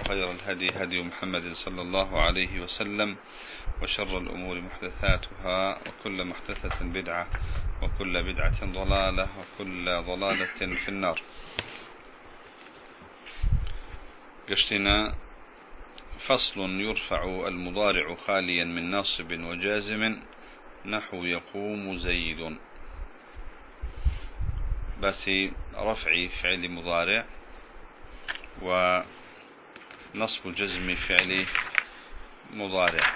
وخير الهدي هدي محمد صلى الله عليه وسلم وشر الأمور محدثاتها وكل محدثة بدعة وكل بدعة ضلالة وكل ضلالة في النار. قشتنا فصل يرفع المضارع خاليا من ناصب وجازم نحو يقوم زيد. بس رفع فعل مضارع ونصب جزم فعل مضارع.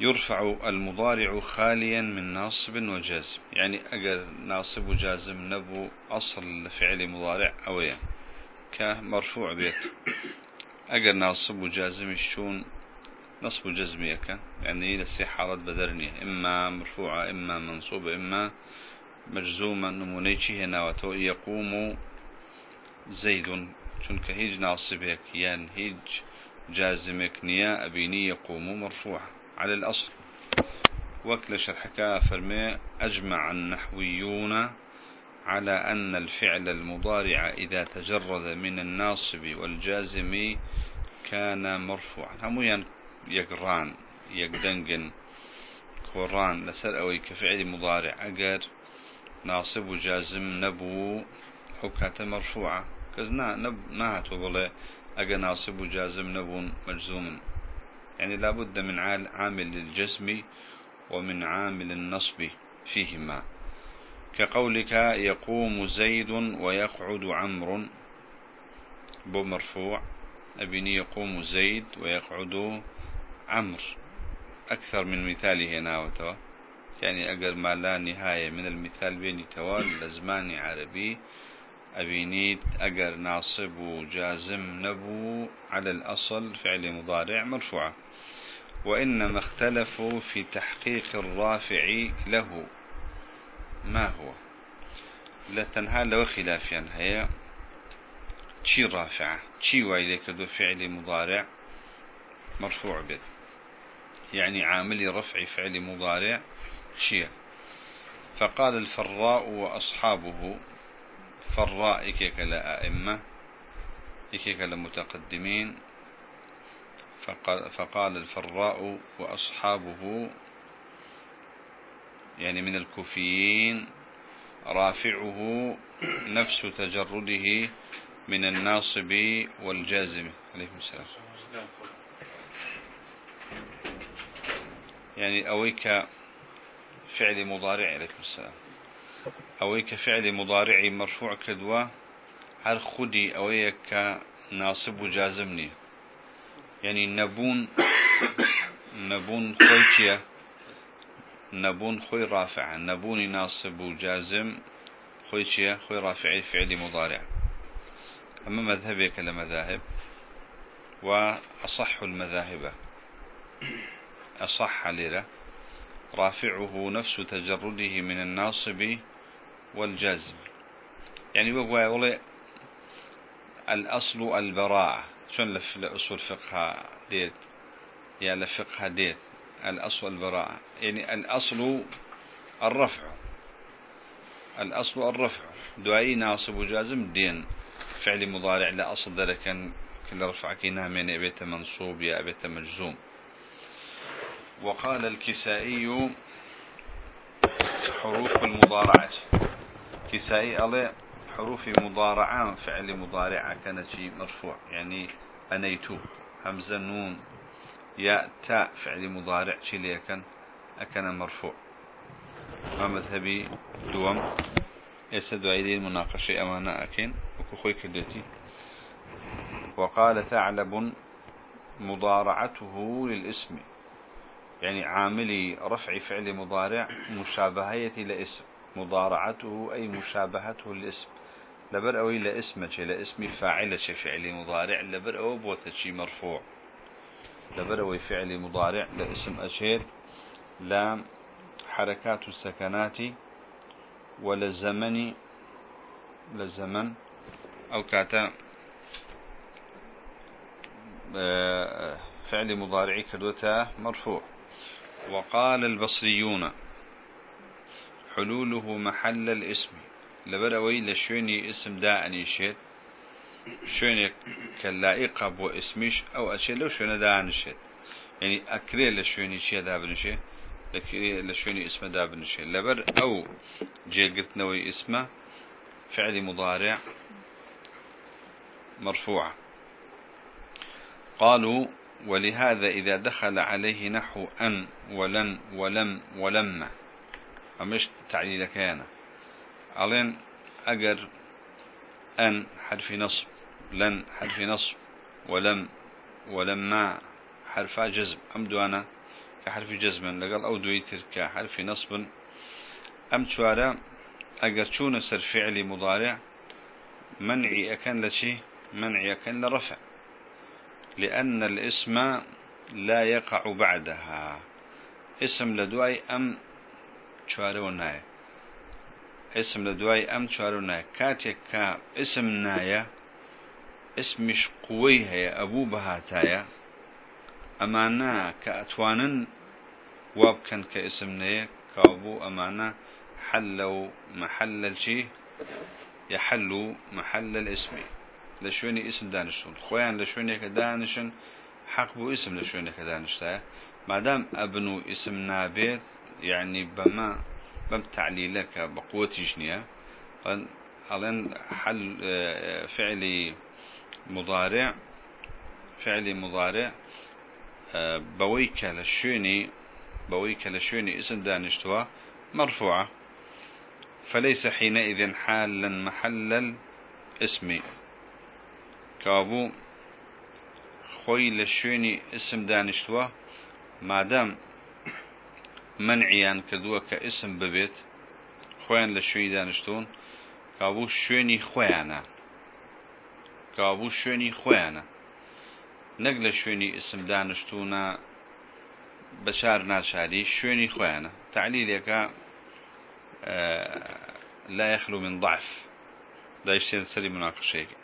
يرفع المضارع خاليا من ناصب وجازم. يعني أجر ناصب وجازم نبو أصل فعل مضارع أويا. كمرفوع بيت. أجر ناصب وجازم شون نصب جزميك يعني لسي حالة بدرنية إما مرفوعة إما منصوبة إما مجزومة. نمونيشي هنا وتو يقوم زيد شنك هيج ناصبك يعني هيج جازمك نيا أبيني يقوم مرفوعة على الأصل. وكل شرحك فرمي أجمع النحويون على أن الفعل المضارع إذا تجرد من الناصب والجازم كان مرفوعا. هم يقران يقدنقن كوران لسر أوي كفعل مضارع أقر ناصب وجازم نبو حكاة مرفوعة. كزنا نب نهاتو بله أقر ناصب وجازم نبون مجزوم يعني لابد من عامل الجزم ومن عامل النصب فيهما. كقولك يقوم زيد ويقعد عمرو. بمرفوع أبني يقوم زيد ويقعد عمرو. أكثر من مثال هنا وتوا يعني أقل ما لا نهاية من المثال بين توال لزمان عربي. أبينيت أجر ناصب وجازم نبو على الأصل فعل مضارع مرفوعة. وإنما اختلفوا في تحقيق الرافع له. ما هو؟ لا تنهى لو خلافيا هي. تشي رافعة؟ تشي وايلك دو فعل مضارع مرفوع به يعني عامل رفع فعل مضارع شيء فقال الفراء وأصحابه. فراء إكيك لا أئمة إكيك لمتقدمين فقال, فقال الفراء وأصحابه يعني من الكوفيين رافعه نفس تجرده من الناصب والجازم. عليكم السلام. يعني أويك فعل مضارع عليكم السلام. أويك فعل مضارع مرفوع كدوة هل خدي أويك ناصب وجازمني. يعني نبون نبون خويتيا نبون خوي رافع. نبوني ناصب وجازم خويتيا خوي رافعي فعل مضارع. أما مذهبي كالمذاهب وأصح المذاهب. أصح ليلة رافعه نفس تجرده من الناصب والجازم يعني بقول الأصل البراءة شون لأصول فقه ديت؟ يا لفقه ديت. الأصل البراءة يعني الأصل الرفع. الأصل الرفع. دعائي ناصب وجازم دين. فعل مضارع لا أصل ذلك كل رفع كينها من أبيت منصوب. يا أبيت مجزوم. وقال الكسائي حروف المضارعة. كسائي عليه حروف مضارعة فعل مضارعة كانت مرفوع يعني أنيتو همزة نون ياء تاء فعل مضارع شي كان أكن مرفوع. مذهبي دوم يسد عيدي المناقشة أمانة أكين. وكخوي كدتي وقال ثعلب مضارعته للاسم. يعني عاملي رفع فعل مضارع مشابهية لاسم مضارعته أي مشابهته للاسم لبر أوي لاسم شيء لاسم فاعل شيء فعل مضارع لبر أو بوت شيء مرفوع. لبروي فعل مضارع لاسم أشير لا حركات السكنات ولا الزمن للزمن أو كاتا آه، فعل مضارع كدوتا مرفوع. وقال البصريون حلوله محل الاسم. لبروي لشوني اسم داعني شيت شوني كاللائقة بو اسميش أو أشياء لو شوني داعنشيت يعني أكري لشوني شيء دابنشي لشوني اسم دابنشي لبر أو جي قلت نوي اسمه فعل مضارع مرفوع. قالوا ولهذا إذا دخل عليه نحو أن ولن ولم ولما أمش تعليل كيانا ألين أجر أن حرف نصب لن حرف نصب ولم ولما حرف جزم. أم دوانا كحرف جزم لقال أو دويتر كحرف نصب. أم توارا أجر شون سر فعل مضارع؟ منعي أكن لشي منعي أكن لرفع. لأن الاسم لا يقع بعدها. اسم لدواي أم شوارو ناي اسم لدواي أم شوارو ناي كاتك كا اسم نايا اسمش قوي هي أبو بهاتايا. أمانا كأتوانن وابكن كاسم نايا. كأبو أمانا حلوا محل الشي يحلوا محل الاسم لشوني اسم دانشون. خوان لشوني كدانشن حق بو اسم لشوني كدانشتا ما دام ابنو اسم نابت يعني بما بم تعليلك بقوة جنيا ألين حل فعلي مضارع فعلي مضارع بويك لشوني بويك لشوني اسم دانشتوا مرفوعة. فليس حينئذ حالا محل الاسم. کابوو خۆی لە شوێنی ئسم دانیشتووە مادەم منعیان کردووە کە ئسم ببێت خۆیان لە شوێنی دانیشتون کابوو شوێنی خۆیانە. کابوو شوێنی خۆیانە. نەک لە شوێنی ئسم دانیشتونە بەشار ناشاری شوێنی خۆیانە. تعلیلێکە لا يخلو من ضعف. لا يشتري سري مناقشة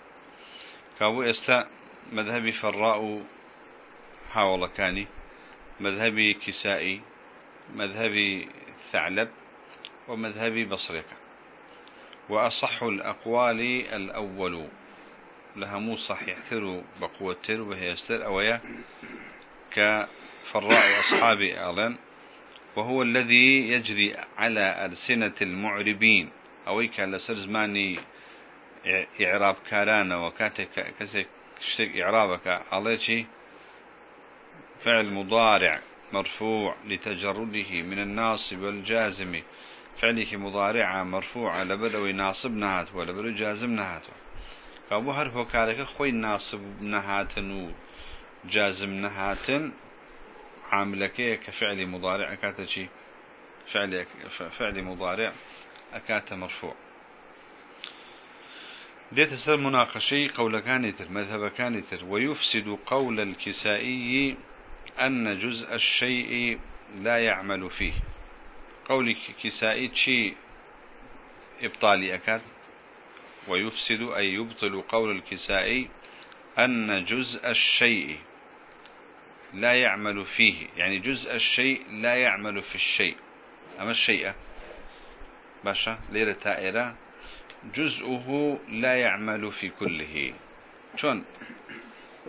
كابو إستا مذهبي فراء حاول كاني مذهبي كسائي مذهبي ثعلب ومذهبي بصرك وأصح الأقوال الأول لها مو صحيح ثرو بقوة تر وهي يستر أويا كفراء أصحاب أعلن. وهو الذي يجري على ألسنة المعربين أويك على إعراب كارانا وكاتك كسك إعرابك عليك فعل مضارع مرفوع لتجرده من الناصب والجازم. فعله مضارعة مرفوعة لبدوي ناصب نهات ولبدو جازم نهات. كابو هرفو كارك خوي ناصب نهاتن وجازم نهاتن عاملك كفعل مضارع أكاتا فعل فعل مضارع أكاتا مرفوع. ديت سر مناقشي قول كانتر مذهب كانتر ويفسد قول الكسائي أن جزء الشيء لا يعمل فيه. قولك كسائي شيء إبطالي أكاد. ويفسد أي يبطل قول الكسائي أن جزء الشيء لا يعمل فيه. يعني جزء الشيء لا يعمل في الشيء. أما الشيء باشا ليرة تائرة جزءه لا يعمل في كله. شون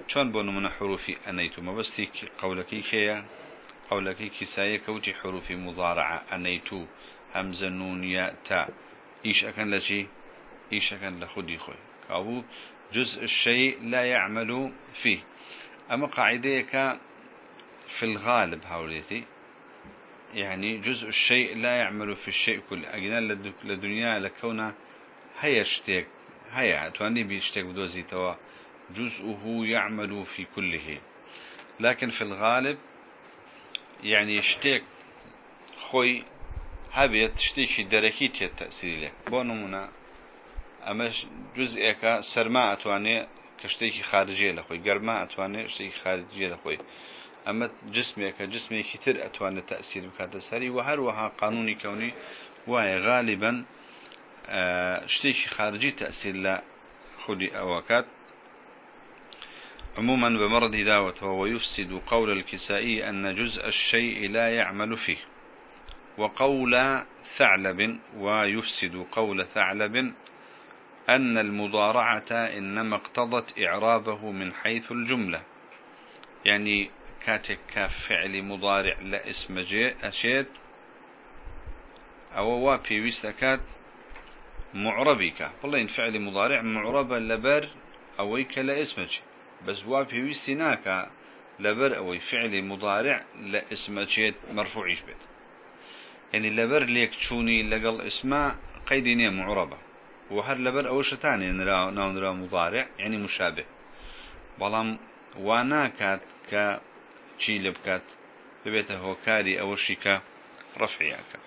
شون بونو من حروف أنيت ما بستي قولك كيا قولك كساية كوتي حروف مضارعة. أنيت همزة نون ياء تاء إيش أكن لشي إيش أكن لخدي خوي أو جزء الشيء لا يعمل فيه أما قاعديك في الغالب هاوليتي يعني جزء الشيء لا يعمل في الشيء كل أجنال لدنيا لكونه هيا شتيك هيا تواني بيشتيك بدوزي توا جزءه يعمل في كله. لكن في الغالب يعني يشتيك خوي هبيت شتيشي دركيت التأثير لك. بونمنا أما جزئك سرماء تواني كشتيكي خارجية لخوي. قرماء تواني شتيكي خارجية لخوي. أما جسمك جسمي كتير أتوان التأثير بكات سري وهروها قانوني كوني وهي غالبا آه، شتيش خارجي تأثير لا خدي أوكات عموما بمرض داوة ويفسد قول الكسائي أن جزء الشيء لا يعمل فيه. وقول ثعلب ويفسد قول ثعلب أن المضارعة إنما اقتضت إعرابه من حيث الجملة. يعني كاتك كفعل مضارع لا اسم أشيت أو وابي ويستكات معربك. والله إن فعل مضارع معربا لبر أويك لا اسمك. بس وابي ويستناك لبر أوي فعل مضارع لا اسمك مرفوعيش بيت. يعني لبر ليك تشوني لقل اسماء قيدينية معربة. وهر لبر أول شتاني نرى نرى مضارع يعني مشابه. بلام وأنا كات ك شي لبكات. ببيته هو كاري أو شيكا رفعياك.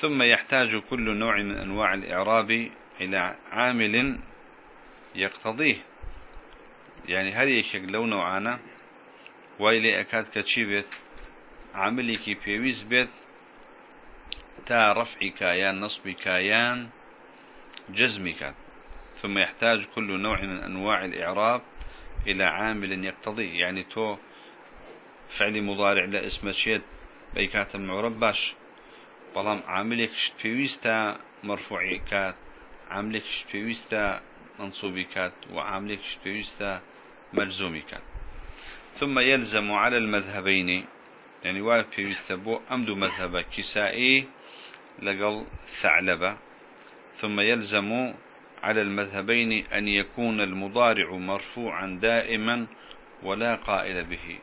ثم يحتاج كل نوع من أنواع الإعراب إلى عامل يقتضيه. يعني هل يشك لو نوعانا؟ وإلي أكاد كتشي بيت. كي بيويز بيت. تا رفع كايان نصب كايان جزمك ثم يحتاج كل نوع من أنواع الإعراب إلى عامل يقتضي يعني تو فعل مضارع لا اسم شيء بيكات المعرب باش. بلام عاملك شتفيويستا مرفوعي كات عاملك شتفيويستا منصوبي كات وعاملك شتفيويستا ملزومي كات ثم يلزم على المذهبين يعني وارد فيويستا بو أمدو مذهب كسائي لقل ثعلبة ثم يلزم على المذهبين أن يكون المضارع مرفوعا دائما ولا قائل به.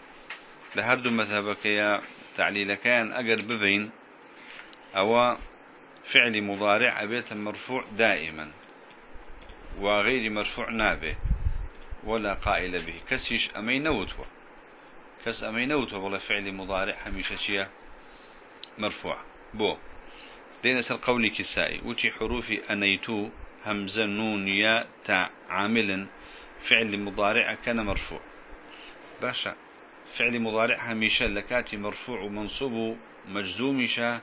لهردو مذهبك يا تعليل كان أقر ببين أو فعل مضارع أبيت مرفوع دائما وغير مرفوع نابه ولا قائل به. كسيش أمي نوتوا كس أمي نوتوا ولا فعل مضارع هميشة شيء مرفوع. بو. دين سر قولي كسائي. وتي حروف أنيتو همزة نون يا تا عامل فعل مضارع كان مرفوع. باشا. فعل مضارع هميشة لكاتي مرفوع ومنصوب مجزومشة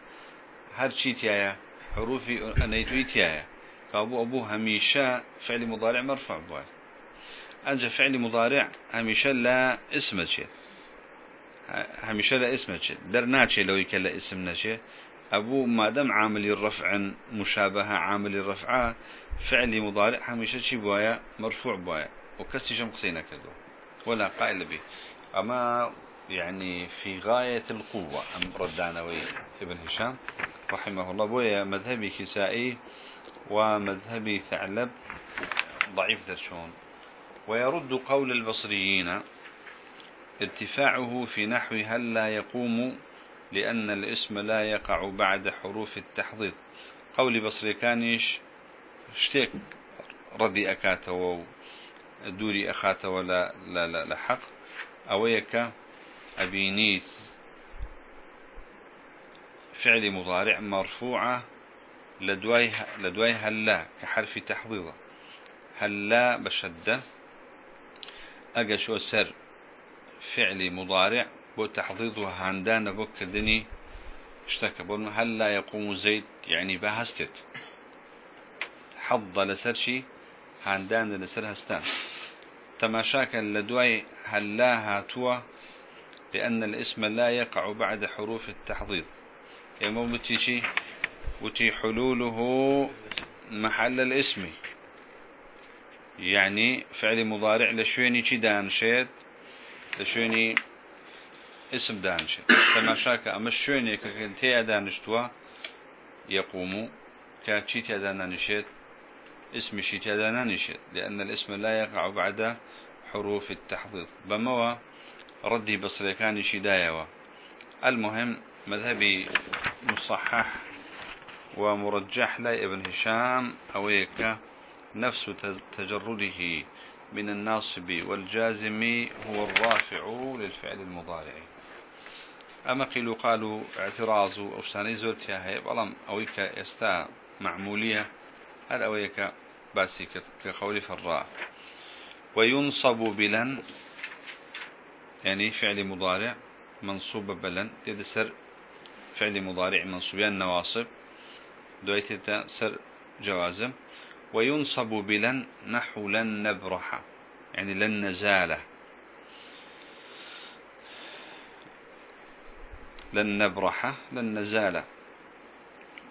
هر شي تيايا حروف أنيتو تيايا كابو أبو هميشة فعل مضارع مرفوع بواي أنجا فعل مضارع هميشة لا اسم شيء هميشة لا اسم شيء درناتشي لو يكلا اسم نشي أبو ما دام عامل الرفع مشابهة عامل الرفع فعل مضارع هميشة شي بوايا مرفوع بوايا وكسي شمقسينا كذا ولا قائل به أما يعني في غاية القوة أم ردانوي ابن هشام. رحمه الله. بويا مذهبي كسائي ومذهبي ثعلب ضعيف درشون ويرد قول البصريين ارتفاعه في نحو هل لا يقوم لأن الاسم لا يقع بعد حروف التحضيض. قول بصري كانش اشتيك ردي أكاته ودوري أخاته ولا لا لا لا حق. أويك أبينيت فعل مضارع مرفوعة لدواي هلا كحرف تحضيض هلا بشدة. أجا سر؟ فعل مضارع بو تحضيضه هاندان بو كدني اشتكى. بو هلا يقوم زيد؟ يعني بهستت حض لسرشي هاندان لسر هستان. تماشاك لدواي هلا هاتوا؟ لأن الاسم لا يقع بعد حروف التحضيض يمو بتيشي وتي حلوله محل الاسم. يعني فعل مضارع لشويني چي دانشيت لشويني اسم دانشيت. تماشاك أما الشويني كنتي دانشتوا يقوم كاتشي دانشيت اسم شي دانشيت لأن الاسم لا يقع بعد حروف التحضيض. بموا ردي بصري كان شدايا المهم مذهبي مصحح ومرجح لا ابن هشام أويك نفس تجرده من الناصب والجازم هو الرافع للفعل المضارع. أما قيلوا قالوا اعتراض أو ساني زورتها هي بلام أويك يستا معمولية؟ هل أويك باسي كقول فراء وينصب بلن يعني فعل مضارع منصوبة بلن تيد سر فعل مضارع منصوبيان نواصب دويتة سر جوازم وينصب بلن نحو لن نبرح يعني لن نزال. لن نبرح لن نزال.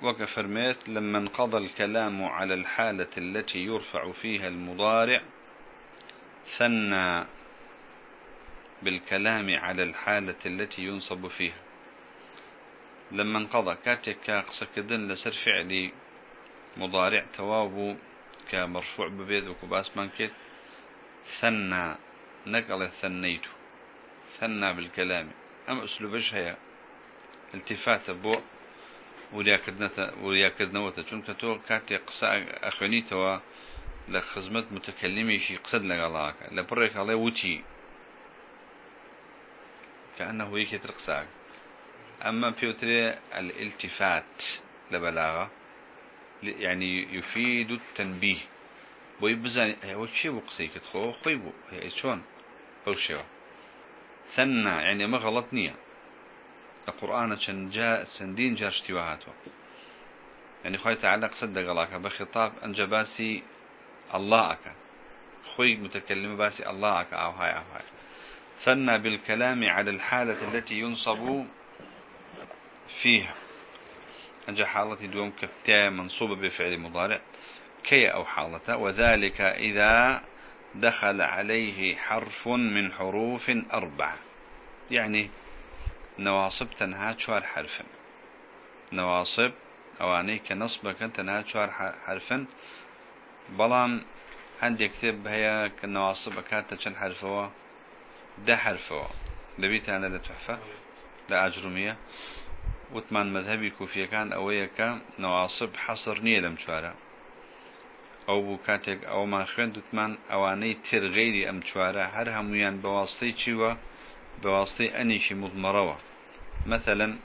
وكفرميت لما انقضى الكلام على الحالة التي يرفع فيها المضارع ثنى بالكلام على الحالة التي ينصب فيها. لما انقضى كاتك قصكدن لسر فعلي مضارع توابو كمرفوع ببيت وكباس منكت ثنى نقل ثنيت ثنى بالكلام. أم أسلوبش هي؟ التفات بو وریاکردنەوەتە چونکە تۆ کاتێک قسە ئەخوێنیتەوە لە خزمەت متەکەلیمیشی قسەد لەگەڵاکە لە پڕێک هەڵێ وتی كأنه يكتر قساك أما بيوتري الالتفات لبلاغة يعني يفيد التنبيه. چێ بۆ قسەیکت خۆ خۆی بوو چۆن ئەو شێوە ثەننا یعنی ئەمە غەڵەت نییە القرآن چەندین جار شتیوە هاتووە يعني خوي تعالى قصد دقلاك بخطاب أنجباسي الله أكا خوي متكلم باسي الله أكا أو هاي أو هاي. ثنى بالكلام على الحالة التي ينصب فيها أنجا حالة دوم كفتاة منصوبة بفعل مضارع كي أو حالة وذلك إذا دخل عليه حرف من حروف أربعة. يعني نواصب تنها شوار حرفا. نواصب اواني كنصبك تنها شوار حرفا. بلان عندي كتب هي كنواصب كانت چند حرفوا ده حرفوا لبيت أنا لتحفة؟ لا مذهبي كوفية كان أويك نواصب حصر نية لم شوارا أو كاتك أو ما خوين دوتمان أواني تر غيري أم شوارا هر هميان بواسطي چيوا بواسطي أنيشي مضمروا مثلا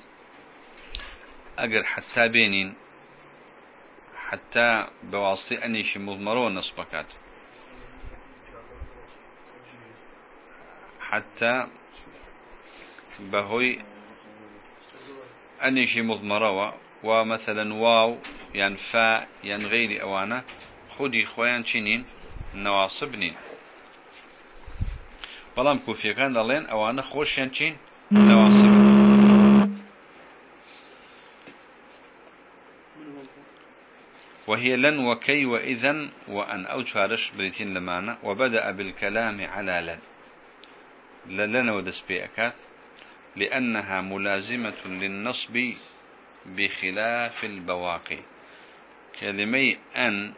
أجر حتى بينين حتى بواسطة أنيش مضمرو نصبكات حتى بهوي أنيش مضمرو ومثلا واو يعني فاء يعني غير أوانا خودي خوان شنين نواصبنين. بەڵام کوفیەکان دەڵێن ئەوانە خۆشیان چین نەواسب وهي لن وكي وإذن وأن أو شارش بريتين لمانا وبدأ بالكلام على لن. لن ودس بيأكات لأنها ملازمة للنصب بخلاف البواقي. كلمي أن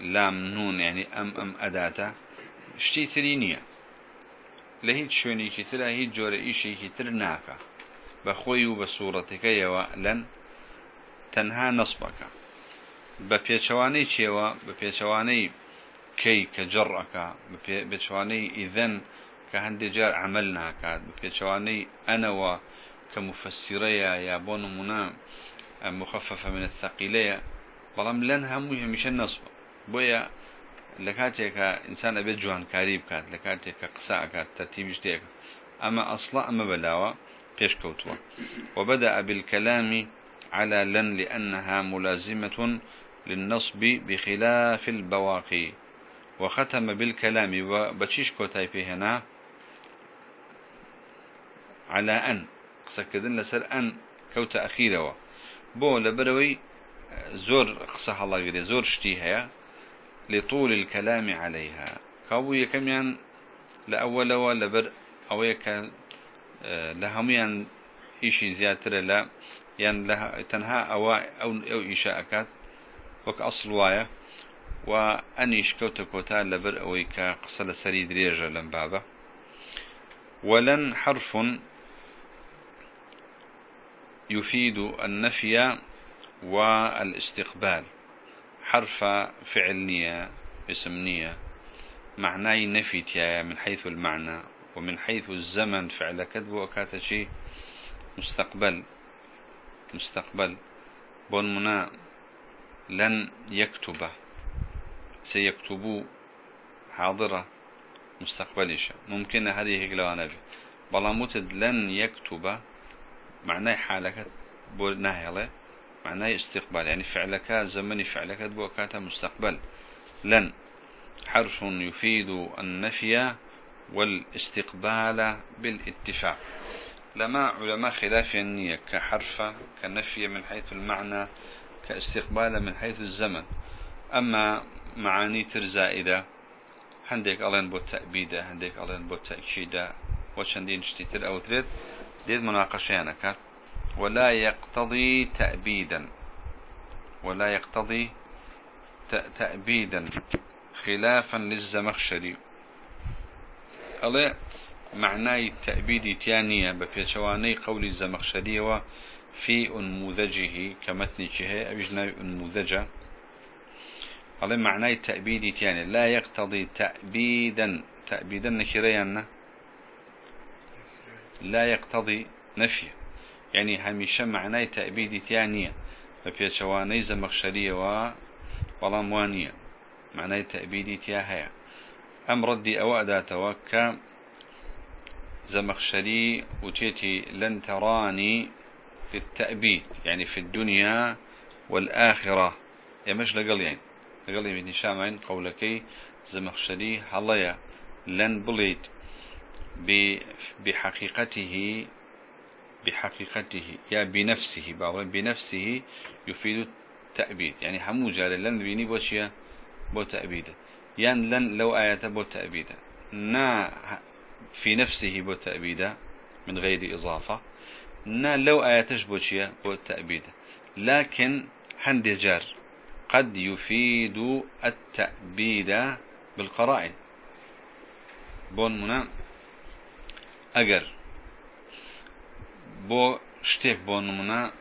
لام نون يعني أم أم أداتا شتي ثرينية لهيت شويني كتر هيت جور إيشي كتر ناكا. بخوي وبصورتك يوا لن تنها نصبك. بە پێچەوانەی چێوە بە پێچەوانەی کەی کە ئیدەن هەندێک جار عمل ناکات. بە پێچەوانەی ئەنەوە کە مفسیرەیە یا بۆ نمونە مخففە من الثقيلەیە بەڵام لەن هەمووی هەمیشە نەسب بۆیە لە کاتێکە ئینسان ئەبێت جوانکاری بکات لە کاتێکە قسە ئەکات تەرتیبی شتێک ئەمە ئەسڵە ئەمە بەلاوە پێشکەوتووە وبدأ بالكلام على لن لأنها ملازمة للنصب بخلاف البواقي. وختم بالكلام. وبتشيش كوتاي في هنا على أن قسكدن لسر أن كوت أخيرا بو لبروي زور قصة الله غير زور شتيها لطول الكلام عليها. كابو يكميان لأول ولبر أو يك لهميان إيشي زيادة لا يعني لها تنها أو أو أو إيشاء وك أصل وايا وأنيش كوتا كوتا لبر أويكا قصة سري دريجة لن بابا ولن حرف يفيد النفي والاستقبال. حرف فعل نية اسم نية. معناي نفي من حيث المعنى. ومن حيث الزمن فعل كذب وكاتشي مستقبل. مستقبل. بون منا. لن يكتب. سيكتبوا حاضرة. مستقبلش ممكن هذه هيك لو أنا بلاموتد لن يكتب. معناه حالك بو نهيله معناه استقبال. يعني فعلك زمني فعلك بو كاتا مستقبل. لن حرف يفيد النفي والاستقبال بالاتفاق. لما علماء خلاف النية كحرف كنفي من حيث المعنى كاستقبال من حيث الزمن. أما معاني ترزائدة هنديك ألين بو تأبيدة هنديك ألين بو تأكيدة وشندين شتيتر أو ثلاث ديد مناقشة ولا يقتضي تأبيدا ولا يقتضي تأبيدا خلافا للزمخشري. الله معناي تأبيد تيانية بفيشواني قول الزمخشري في أنموذجه كمتن شهي أبجنا أنموذجة. الله معناي تأبيد تيانية لا يقتضي تأبيدا تأبيدا نكريانا لا يقتضي نفي يعني هميشه معناي تأبيد تيانية بفيشواني زمخشري و بلام معناي تأبيدي تيا هيا أم ردي أو أداتوا ك زمخشري وتيتي لن تراني في التأبيد يعني في الدنيا والآخرة. يا مش لقل يعني لقل يعني شامعين قولكي زمخشري هلايا لن بليد بحقيقته بحقيقته يا بنفسه بعض بنفسه يفيد التأبيد. يعني حمو جال لن بيني بوشيا بو تأبيده ين لن لو آيات بو تأبيده نا في نفسه بو تأبيده من غير إضافة. نا لو آياتش بوشيا بو تأبيده لكن حند جار قد يفيد التأبيد بالقرائن. بون منا. أجر بو شتيك بون منا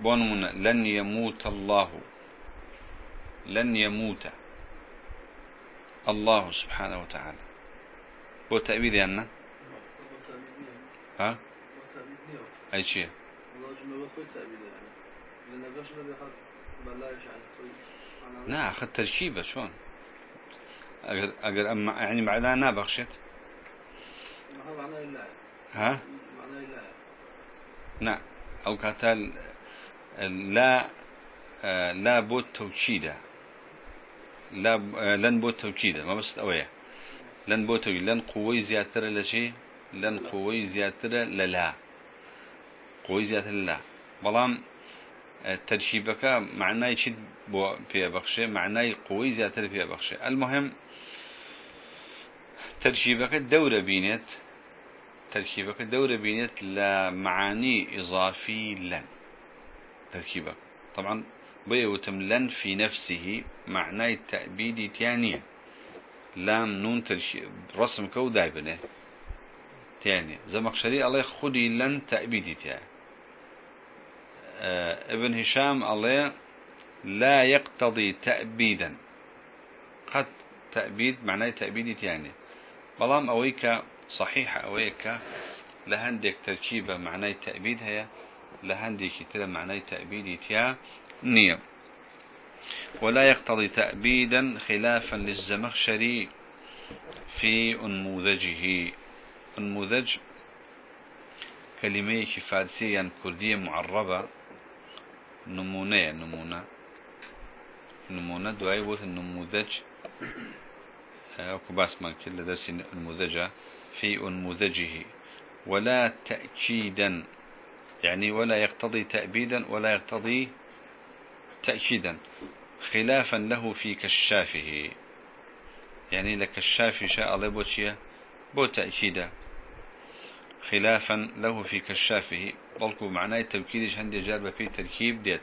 بون منا لن يموت الله لن يموت الله سبحانه وتعالى تأبيد يعني ها أي شيء لا أخذ تركيبة أجر أجر أما يعني معناها نابخشت ها؟ نعم أو كتال لا لا بود توكيدا لا لن بو توكيدا ما بس أويا. لن بو توكيد لن قوي زيادة لشي لن قوي زيادة للا قوي زيادة للا بلام ترشيبك معناه يشد بو في بخشة معناه قوي زيادة في بخشة المهم ترشيبك الدورة بينت تركيبك الدورة بينت لمعاني إضافي لن. تركيبك طبعا بيوتم لن في نفسه معنى التأبيد تانية. لام نون ترشي رسم كو دايبنه تانية. زمخشري الله خدي لن تأبيد تانية. آه ابن هشام الله لا يقتضي تأبيدا. قد تأبيد معناه تأبيد تانية. بلام أويك صحيح أويك لهندك تركيبة معناه تأبيد هي لهندك ترى معناه تأبيد تيا نية. ولا يقتضي تأبيدا خلافا للزمخشري في أنموذجه. أنموذج كلمة فارسية كردية معربة نمونة نمونة نمونة بوث النموذج أكو باس من كل درس النموذج في أنموذجه. ولا تأكيدا يعني ولا يقتضي تأبيدا ولا يقتضي تأكيدا. خلافا له في كشافه. يعني لكشاف شاء الله بوشيا بو تأكيدا خلافا له في كشافه. بلكو معناه التوكيد عندي جارب في تركيب ديت.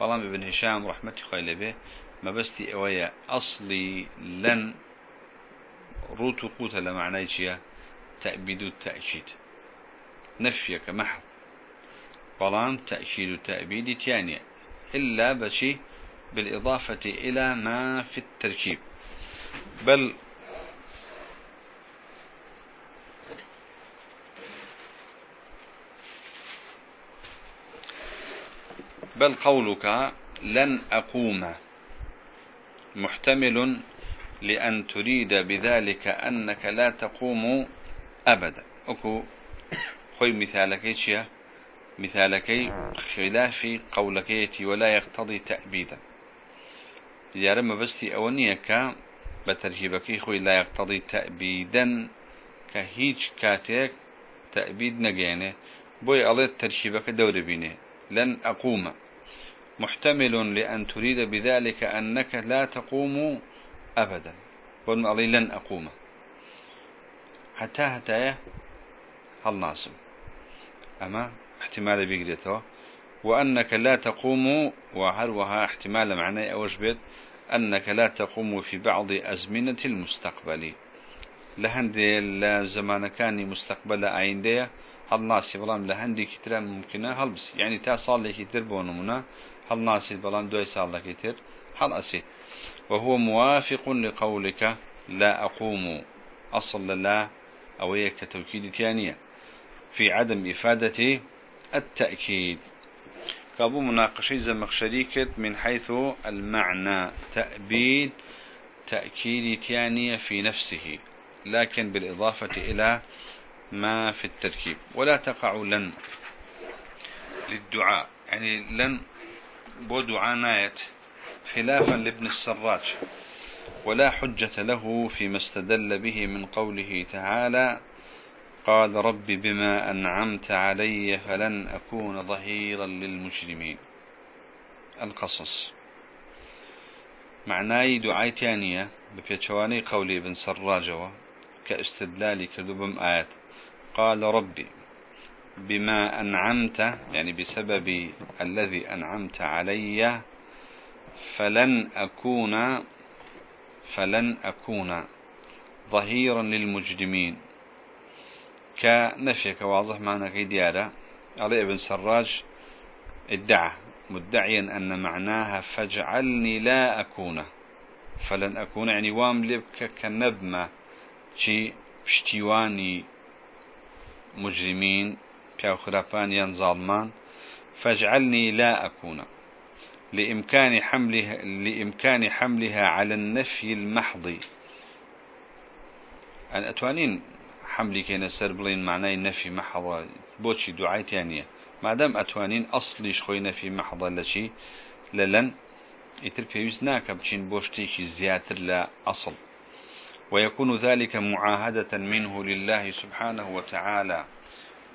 قلم ابن هشام رحمة خيل به. ما بستي أويا أصلي لن روتو قوت لمعنى شيا تأبيد التأكيد نفيك محض قلم تأكيد التأبيد تانية إلا بشي بالإضافة إلى ما في التركيب. بل بل قولك لن أقوم. محتمل لأن تريد بذلك أنك لا تقوم أبدا. أكو خوي مثالك إيش مثالك خلاف قولك ولا يقتضي تأبيدا. يا ما بستي أونيك بترهيبك خوي لا يقتضي تأبيدا. كهيج كاتيك تأبيد نجينه بوي الله ترشيبك دور بينه لن أقوم. محتمل لأن تريد بذلك أنك لا تقوم أبدا. قلنا الله لن أقوم. حتى حتى هل ناصب. أما احتمال بيقدته وأنك لا تقوم وهروها احتمال معناه أوش بيت؟ أنك لا تقوم في بعض أزمنة المستقبل. لهندي لزمان كان مستقبل عينديه هل ناسي بلان لهندي كتير ممكنة؟ هل بس. يعني تا صار لك كتير بونمنا هل ناسي بلان دوي صار لك كتير هل أسي وهو موافق لقولك لا أقوم أصل لا أو هي كتوكيد ثانية في عدم إفادة التأكيد. کەوابوو مناقشة زمخشري من حيث المعنى تأبيد تأكيد تیا نییە في نفسه لكن بالإضافة إلى ما في التركيب. ولا تقع لن للدعاء يعني لن بو نايت. خلافا لابن السراج ولا حجة له فيما استدل به من قوله تعالى قال رب بما أنعمت علي فلن أكون ظهيرا للمجرمين. القصص. معناي دعاي تانية بفيتشواني قولي بن سراجة كاستدلالي كذبم آيات. قال ربي بما أنعمت يعني بسبب الذي أنعمت علي فلن أكون فلن أكون ظهيرا للمجرمين. كنفيك واضح معنا في ديارة. علي ابن سراج ادعى مدعيا أن معناها فاجعلني لا أكون. فلن أكون يعني واملك كنبمة شي پشتیوانی مجرمين بياو خرافان ظالمان. فاجعلني لا أكون. لإمكان حملها, لإمكان حملها على النفي المحض. أن أتوانين حملي كينا سربلين معناه النفي محض؟ بوشي دعاي تانية ما دام أتوانين أصلي شخوي نفي محض لشي للن يتر بيوز ناكا بشين بوشتيكي زياتر لا أصل. ويكون ذلك معاهدة منه لله سبحانه وتعالى.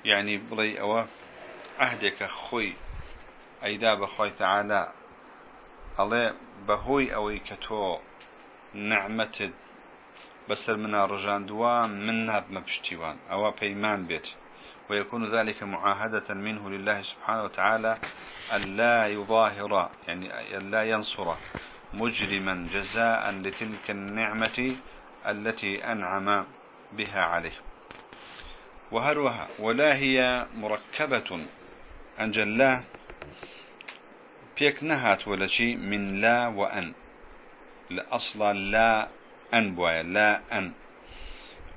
يعني بلي أو عهدك خوي أيدا بخوي تعالى الله بهوي أو كتو نعمة بسر منا رجان دوام منا بمبشتيوان أو بيمان بيت. ويكون ذلك معاهدة منه لله سبحانه وتعالى أن لا يظاهر يعني أن لا ينصر مجرما جزاء لتلك النعمة التي أنعم بها عليه. وهروها ولا هي مركبة أنجل بيك نهات ولا شيء من لا وأن لأصلا لا أن بوايا لا أن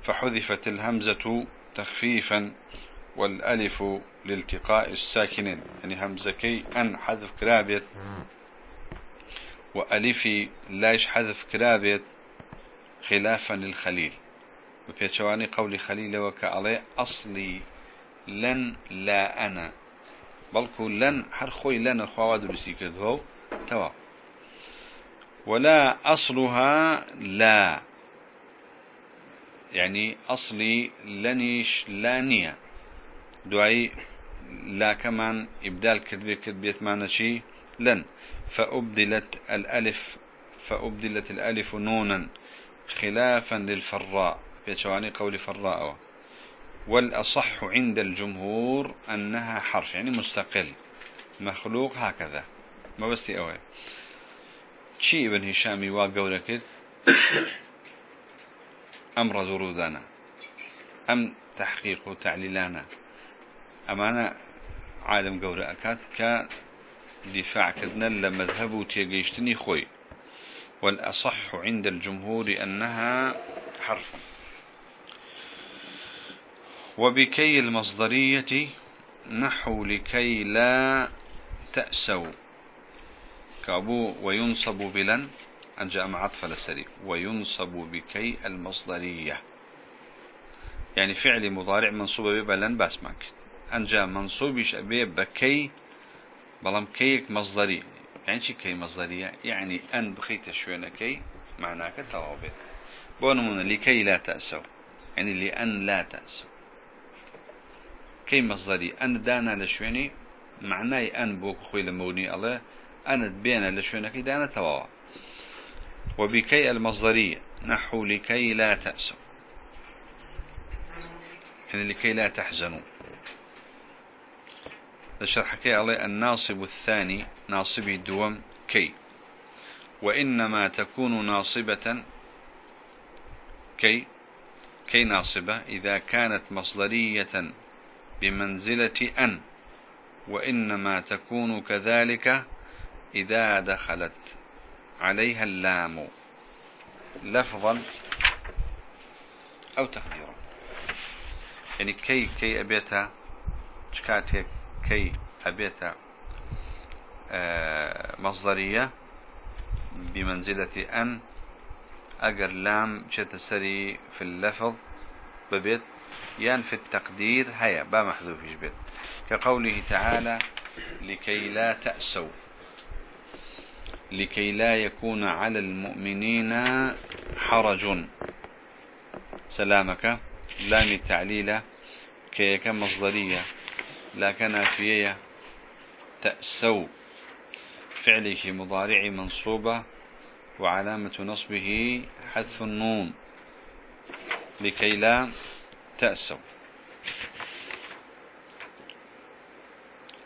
فحذفت الهمزة تخفيفا والألف لالتقاء الساكنين. يعني همزكي أن حذف كرابيت وألفي لاش حذف كرابيت خلافا للخليل. وبيتشواني قول خليل وكألي أصلي لن لا أنا. بلكو لن حرخوي لن خواد رسيكته توا. ولا أصلها لا. يعني أصلي لنيش لانية دعي لا كمان إبدال كذبة كذبية معنى شيء لن. فأبدلت الألف فأبدلت الألف نونا خلافا للفراء. في قول فراء والأصح عند الجمهور أنها حرف يعني مستقل مخلوق هكذا. ما بستي أوي. شي ابن هشامي واقولك أمر ذرودنا أم تحقيق تعليلانا. أمانا عالم قورة أكاد كدفاع كذنا لمذهب تيجيشتني خوي. والأصح عند الجمهور أنها حرف. وبكي المصدرية نحو لكي لا تأسوا. كابو وينصب بلن. أنجأ مع عطف لسري وينصب بكي المصدرية. يعني فعل مضارع منصوب ببلن باس ماك أنجأ منصوبش أبي بكي. بلام كيك مصدري يعني شي كي مصدرية؟ يعني أن بخيت شوينة كي معناك توابت بونمون لكي لا تأسوا. يعني لأن لا تأسوا. كي مصدري أن دانا لشويني معناي أن بوك خوي لموني الله أن بين لشوينك دانا تواوا وبكي المصدرية نحو لكي لا تأسوا يعني لكي لا تحزنوا الشرح كي عليه الناصب الثاني ناصب الدوم كي وإنما تكون ناصبة كي كي ناصبة إذا كانت مصدرية بمنزلة أن وإنما تكون كذلك إذا دخلت عليها اللام. لفظا أو تقديرا. يعني كي كي أبيتها شكاتك كي أبيتها آه، مصدرية بمنزلة أن أجر لام شتسري في اللفظ ببيت يان في التقدير هيا با محذوف بيت كقوله تعالى لكي لا تأسوا. لكي لا يكون على المؤمنين حرج. سلامك. لام التعليلة كيك مصدرية لكن فيه تأسوا. فعله مضارع منصوبة وعلامة نصبه حذف النون. لكي لا تأسوا.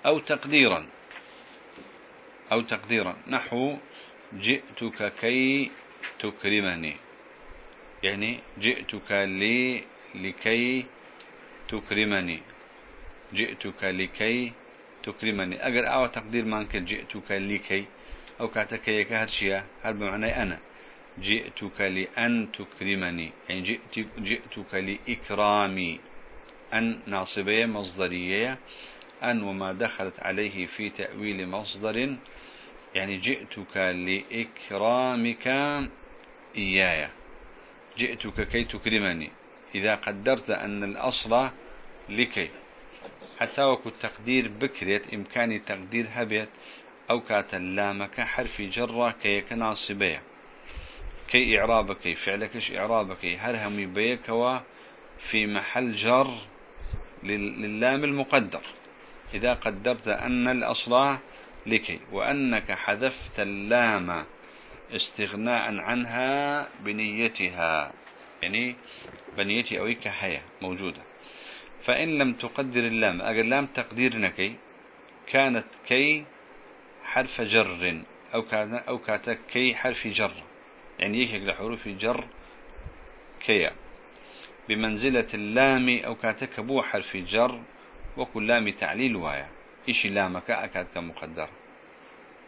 أو تقديرا. أو تقديرا. نحو جئتك كي تكرمني. يعني جئتك لي لكي تكرمني. جئتك لكي تكرمني. أجر أو تقدير ما أنك جئتك لكي. أو كاتك يك هرشيا. هل بمعنى أنا. جئتك لأن تكرمني يعني جئت جئتك لإكرامي أن ناصبية مصدرية أن وما دخلت عليه في تأويل مصدر يعني جئتك لإكرامك إياي. جئتك كي تكرمني. إذا قدرت أن الأصل لكي حتى وكو التقدير بكريت إمكاني تقدير هبيت أو كات اللامك حرف جرة كي كناصبية كي إعرابك فعلكش إعرابك؟ هل هم بيكوا في محل جر للام المقدر. إذا قدرت أن الأصل لكي وأنك حذفت اللام استغناء عنها بنيتها. يعني بنيتي أويك حياة موجودة. فإن لم تقدر اللام أجل لام تقدير نكي كانت كي حرف جر أو كان أو كانت كي حرف جر. يعني يشكل حروف جر كيا. بمنزلة اللام أو كانت بو حرف جر وكل لام تعليل وايا. إيش لامك؟ أكاد كمقدر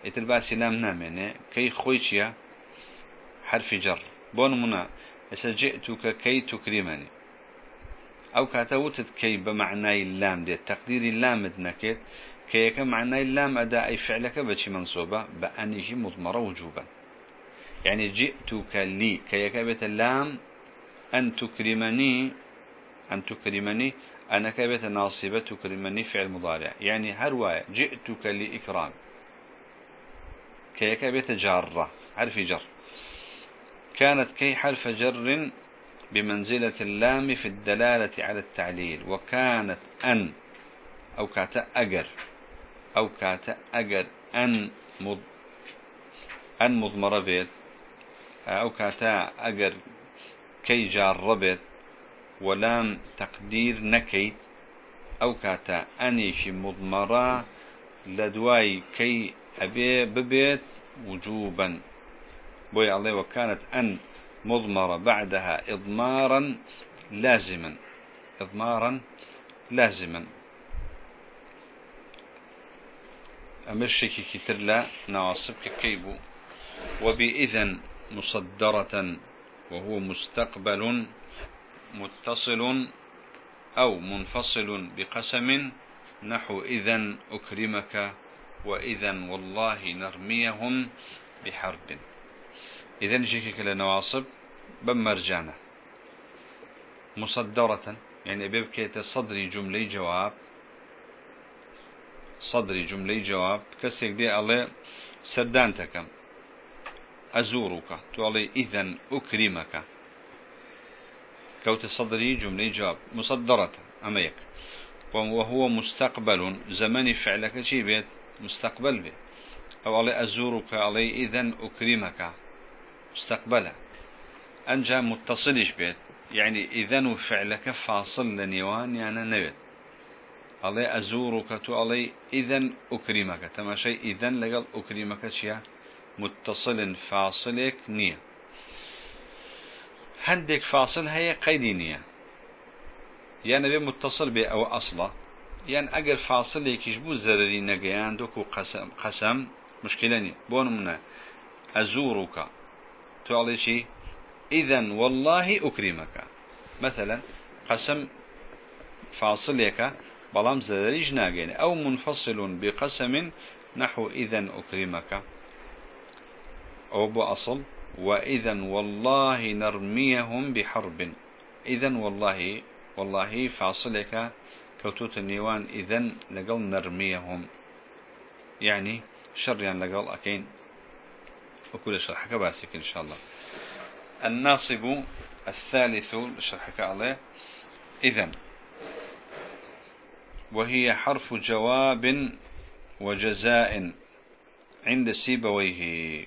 يتلباس لام نامنه كي خويتيا حرف جر. بون منا جئتك كي تكرمني. أو كاتوتت كي بمعنى اللام دي. تقدير اللام دنكت. كي كمعنى اللام أداء فعلك بشي منصوبة. بأنه مضمرة وجوبا. يعني جئتك لي كي كبت اللام أن تكرمني أن تكرمني أنا كبت ناصبة تكرمني فعل مضارع. يعني هرواية جئتك لإكرام. كي كبت جارة حرف جر. كانت كي حرف جر بمنزلة اللام في الدلالة على التعليل. وكانت أن أو كاتا أجر أو كاتا أجر أن مض أن مضمرة بيت. أو كاتا أجر كي جار بيت ولام تقدير نكي أو كاتا أنيش مضمرة لدواي كي أبي ببيت وجوبا. بوي الله وكانت أن مضمرة بعدها إضمارا لازما. إضمارا لازما. أمرشك كتر لا نواصبك كيبو. وبإذن مصدرة وهو مستقبل متصل أو منفصل بقسم نحو إذن أكرمك وإذن والله نرميهم بحرب. إذن جيكك لنواصب بمرجانة. مصدرة يعني بيبكيت صدري جملة جواب. صدري جملة جواب. كسيك دي الله سردانتك أزورك. تقولي إذن أكرمك. كوت صدري جملة جواب مصدرة. أميك. وهو مستقبل. زمن فعلك شي بيت؟ مستقبل بيت. أو علي أزورك. علي إذن أكرمك. مستقبلا أنجا متصلش بيت. يعني إذن فعلك فاصل لنيوان يعني نبيت. علي أزورك. تو علي إذن أكرمك. تماشي إذن لقل أكرمك شيا؟ متصل فاصلك نية. هندك فاصل هي قيدي نية. يعني بي متصل بي أو أصلا يعني أجر فاصل يكشبو زرري نجيان دوكو قسم, قسم مشكلة نية. بون منا أزورك. تعالي شي. إذن والله أكرمك. مثلا قسم فاصل يك بلام زرريج ناقين أو منفصل بقسم نحو إذن أكرمك. أو بأصل وإذا والله نرميهم بحرب. إذا والله والله فاصلك كوتوت النيوان إذا لقل نرميهم. يعني شر يعني لقل أكين. وكل شرحك باسك إن شاء الله. الناصب الثالث شرحك عليه. إذا وهي حرف جواب وجزاء عند سيبويه.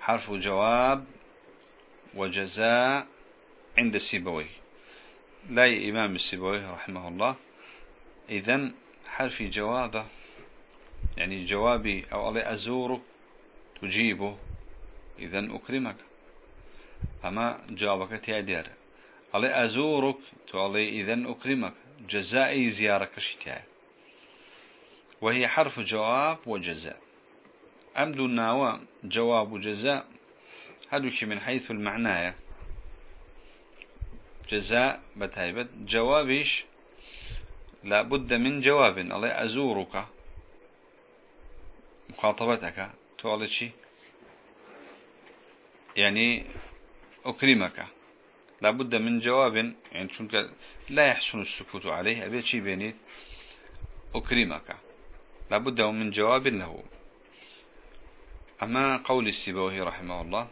حرف جواب وجزاء عند سيبويه لا إمام السيبويه رحمه الله. إذن حرف جوابه يعني جوابي أو علي أزورك تجيبه. إذن أكرمك. أما جوابك تيادير. علي أزورك تعلي إذن أكرمك. جزائي زيارك شتاء وهي حرف جواب وجزاء. أمد الناوى جواب جزاء. هذا من حيث المعنى جزاء بتايبت. جوابش لابد من جواب. الله أزورك. مخاطبتك. تقول شيء يعني أكرمك. لابد من جواب. يعني شنك لا يحسن السكوت عليه. أبي شيء بيني أكرمك. لابد من جواب له. أما قول السبوه رحمه الله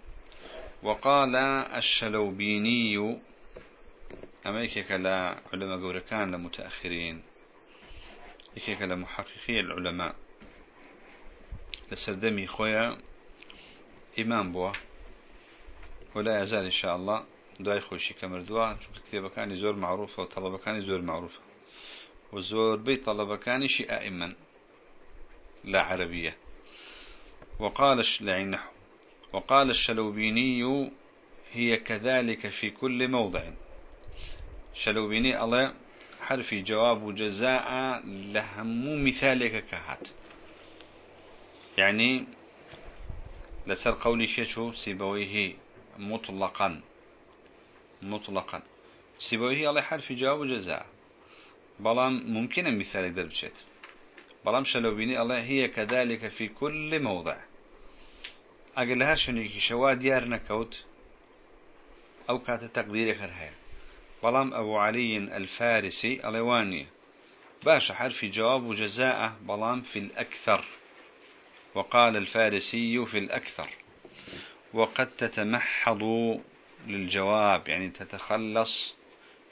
وقال الشلوبيني أما إيكيك لا علماء قوركان لمتأخرين إيكيك لمحققي العلماء. لسردمي خويا إمام بوا ولا يزال إن شاء الله كمردوا كتابة كان زور معروفة وطلبة كان زور معروفة وزور بيت طلبة كان شيء أئما لا عربية. وقال نحو. وقال الشلوبيني هي كذلك في كل موضع. شلوبيني الله حرف جواب جزاء لهم مثالك كهات. يعني لسر قولي شيشو سيبويه مطلقا. مطلقا. سيبويه الله حرف جواب جزاء بلام ممكن مثال دربشت بلام شلوبيني الله هي كذلك في كل موضع. ئەگەر لە هەر شوێنێکی شەوا دیار نەکەوت ئەو کاتە تەقدیرێکەر هەیە. بەڵام ئەو علي الفارسي ئەڵێوانیە باشا حرف جواب وجزاء بلام في الأكثر. وقال الفارسي في الأكثر. وقد تتمحض للجواب يعني تتخلص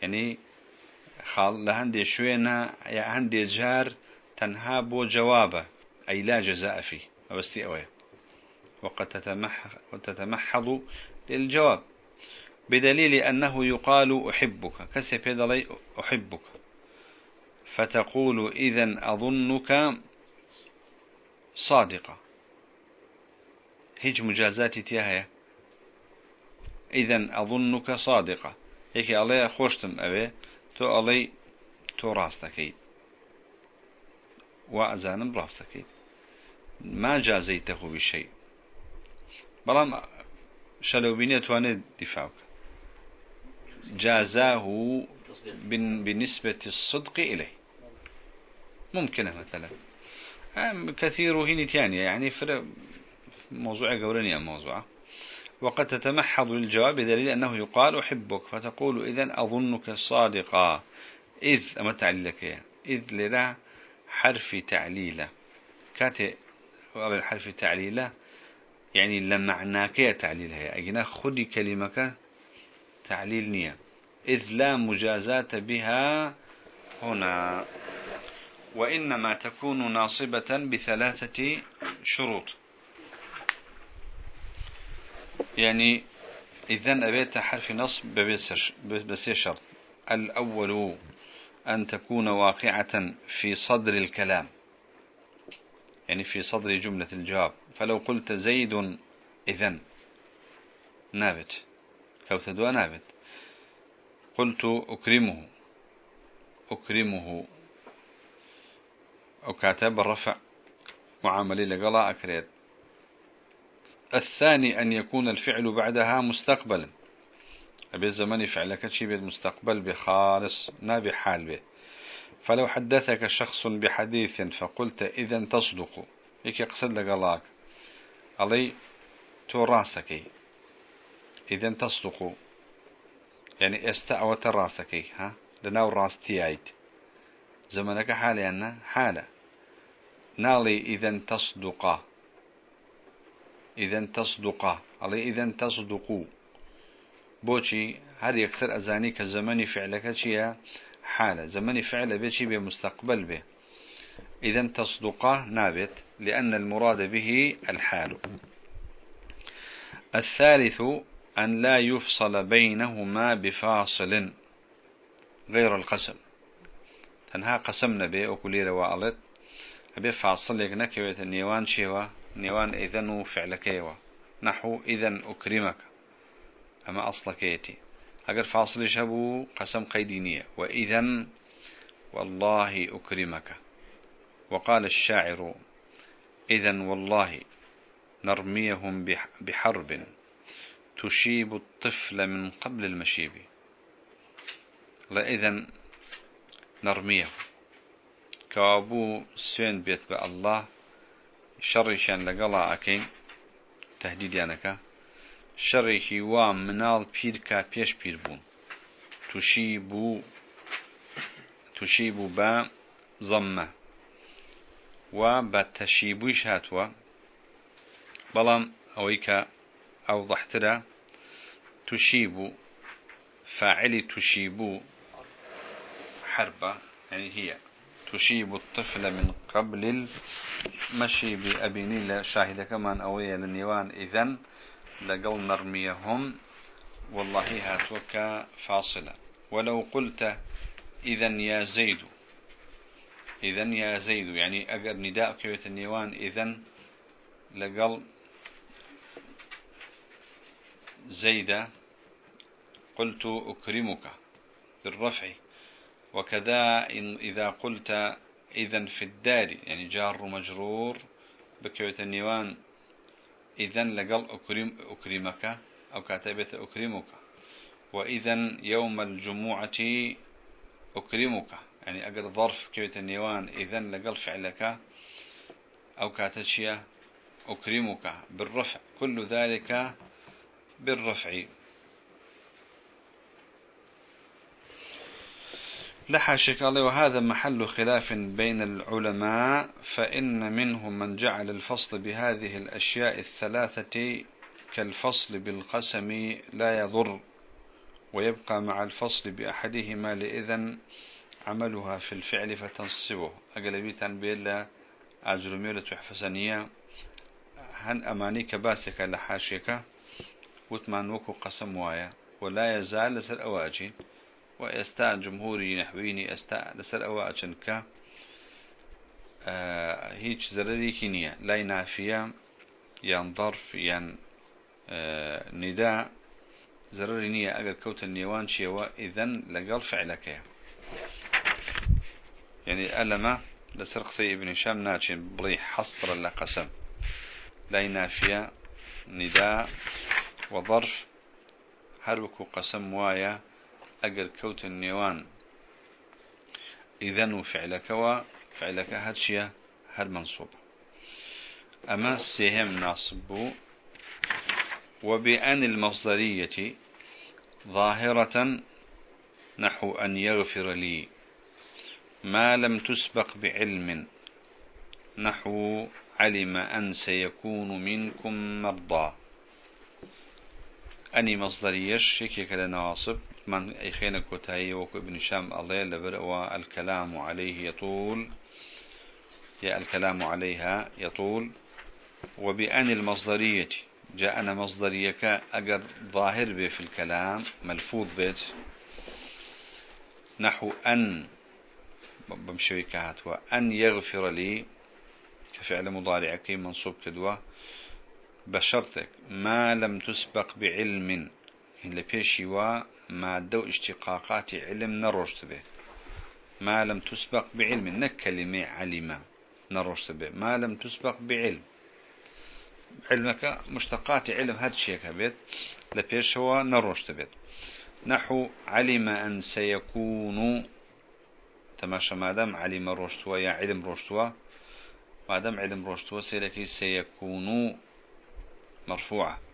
يعني خال لهندي شوينا يعني عندي جار تنهاب جوابه أي لا جزاء فيه أبستي أويه وقد تتمحض للجواب بدليل أنه يقال أحبك كسب يدلي أحبك فتقول إذا أظنك صادقة. هيج مجازاتي تياهي إذا أظنك صادقة. هيك علي خوشتم أبي تو علي تو راستكيد وأزانم راستكيد ما جازيته بشيء. بلام شلوبينية تواني دفاعك جازاه بالنسبة الصدق إليه. ممكنة مثلا. كثير هنا تانية يعني في موضوع قولني موضوع. وقد تتمحض للجواب بدليل أنه يقال أحبك فتقول إذن أظنك صادقا. إذ أما تعليلك إذ لرا حرف تعليلة كاتي حرف تعليلة يعني لمعناك تعليلها أجنا خدي كلمك تعليل نية. إذ لا مجازات بها هنا. وإنما تكون ناصبة بثلاثة شروط. يعني إذن أبيت حرف نصب بس شرط. الأول أن تكون واقعة في صدر الكلام. يعني في صدر جملة الجواب. فلو قلت زيد إذن نابت. كوتدوا نابت. قلت أكرمه. أكرمه. أو كاتب الرفع. معاملي لقلاء أكريد الثاني أن يكون الفعل بعدها مستقبلا. أبي الزمن فعلك شيء بالمستقبل بخالص نابي حال به فلو حدثك شخص بحديث فقلت إذا تصدق. هيك يقصد لك الله. علي تو إذا تصدق. يعني استعوت راسك. ها؟ لناو راس تيايد زمنك حالي أنا حالة نالي إذا تصدق. إذا تصدق. علي إذا تصدقوا بوشي هذه أكثر أزاني كزمني فعلك شيء حالة. زمني فعل بشي بمستقبل به إذا تصدقه نابت لأن المراد به الحال. الثالث أن لا يفصل بينهما بفاصل غير القسم. تنها قسمنا به وكليرا وعلت أبي فاصل لك نكوية النيوان شيوا. نيوان إذن فعلكيوا نحو إذن أكرمك. أما أصلكيتي أقر فاصل شبو قسم قيدينية وإذن والله أكرمك وقال الشاعر إذن والله نرميهم بحرب. تشيب الطفل من قبل المشيب لإذن نرميه كابو سوين بيت بالله شرشان لقلا أكين تهديد يانك شرشي وام منال بيركا بيش بيربون تشيبو تشيبو با ضمه وبتشيبوش هاتوا بلام أويك أوضحترا تشيب فاعل تشيب حربة يعني هي تشيب الطفل من قبل المشي بأبيني شاهد كمان أويا للنيوان. إذن لقل نرميهم. والله هاتوك فاصلة ولو قلت إذن يا زيد. إذن يا زيد. يعني أجر نداء كويت النيوان. إذن لقل زيد قلت أكرمك بالرفع. وكذا إن إذا قلت إذن في الدار. يعني جار مجرور بكويت النيوان. إذن لقل أكرم أكرمك أو كاتبة أكرمك. وإذن يوم الجمعة أكرمك. يعني أقل ظرف كويت النيوان إذن لقل فعلك أو كاتشيا أكرمك بالرفع. كل ذلك بالرفع. لحاشك الله وهذا محل خلاف بين العلماء فإن منهم من جعل الفصل بهذه الأشياء الثلاثة كالفصل بالقسم لا يضر ويبقى مع الفصل بأحدهما لإذن عملها في الفعل فتنصبه. أقلبيتا بيلا أجرميلة حفزانية هن أمانيك باسك لحاشك وثمان وكو قسم وايا ولا يزال لسر أواجين. وإستاء جمهوري نحويني استاء لسر أواجين ك آه هيج زرري كينيا لا يان ظرف يان آه نداء. زرري نية أقل كوت النيوان شيوا إذن لقل فعلك يعني ألما لسر قصي ابن شام ناتشين بلي حصر لقسم لا ينافيا نداء وظرف هروكو قسم وايا. أجر كوت النيوان. إذن فعلك وفعلك هاتشيا هر منصوب. أما سيهم ناصب وبأن المصدرية ظاهرة نحو أن يغفر لي ما لم تسبق بعلم نحو علم أن سيكون منكم مرضى. أني مصدريش شكيك لنواصب من أي خينا كتاي وكو ابن شام الله لبرأ الكلام عليه يطول. يا الكلام عليها يطول. وبأن المصدرية جاءنا مصدريك أجر ظاهر به في الكلام ملفوظ بيت. نحو أن بمشوي كهاتوا أن يغفر لي كفعل مضارع كي منصوب كدوا بشرتك ما لم تسبق بعلم لبيشي و دو اشتقاقات علم نروشت به ما لم تسبق بعلم نكلمة علم نروشت به ما لم تسبق بعلم. علمك مشتقات علم هاد الشيء كبيت لبيش هو نروشت به نحو علم أن سيكون تماشى ما دام علم رشتوا يا علم رشتوا ما دام علم رشتوا سيلكي سيكون مرفوعة.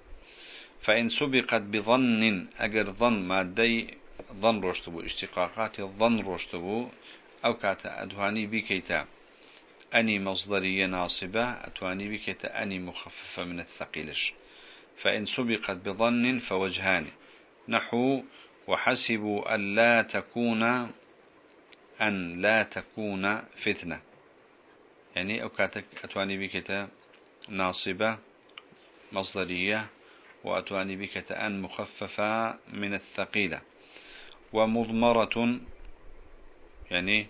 فإن سبقت بظن أجر ظن مادي ظن رشتبو اشتقاقات الظن رشتبو أو كاتا أدواني بكيتا. أني مصدرية ناصبة أتواني بكيتا. أني مخففة من الثقيلش. فإن سبقت بظن فوجهان. نحو وحسبوا أن لا تكون أن لا تكون فتنة. يعني أوكاتك أتواني بكتا ناصبة مصدرية وأتواني بك أن مخففة من الثقيلة ومضمرة يعني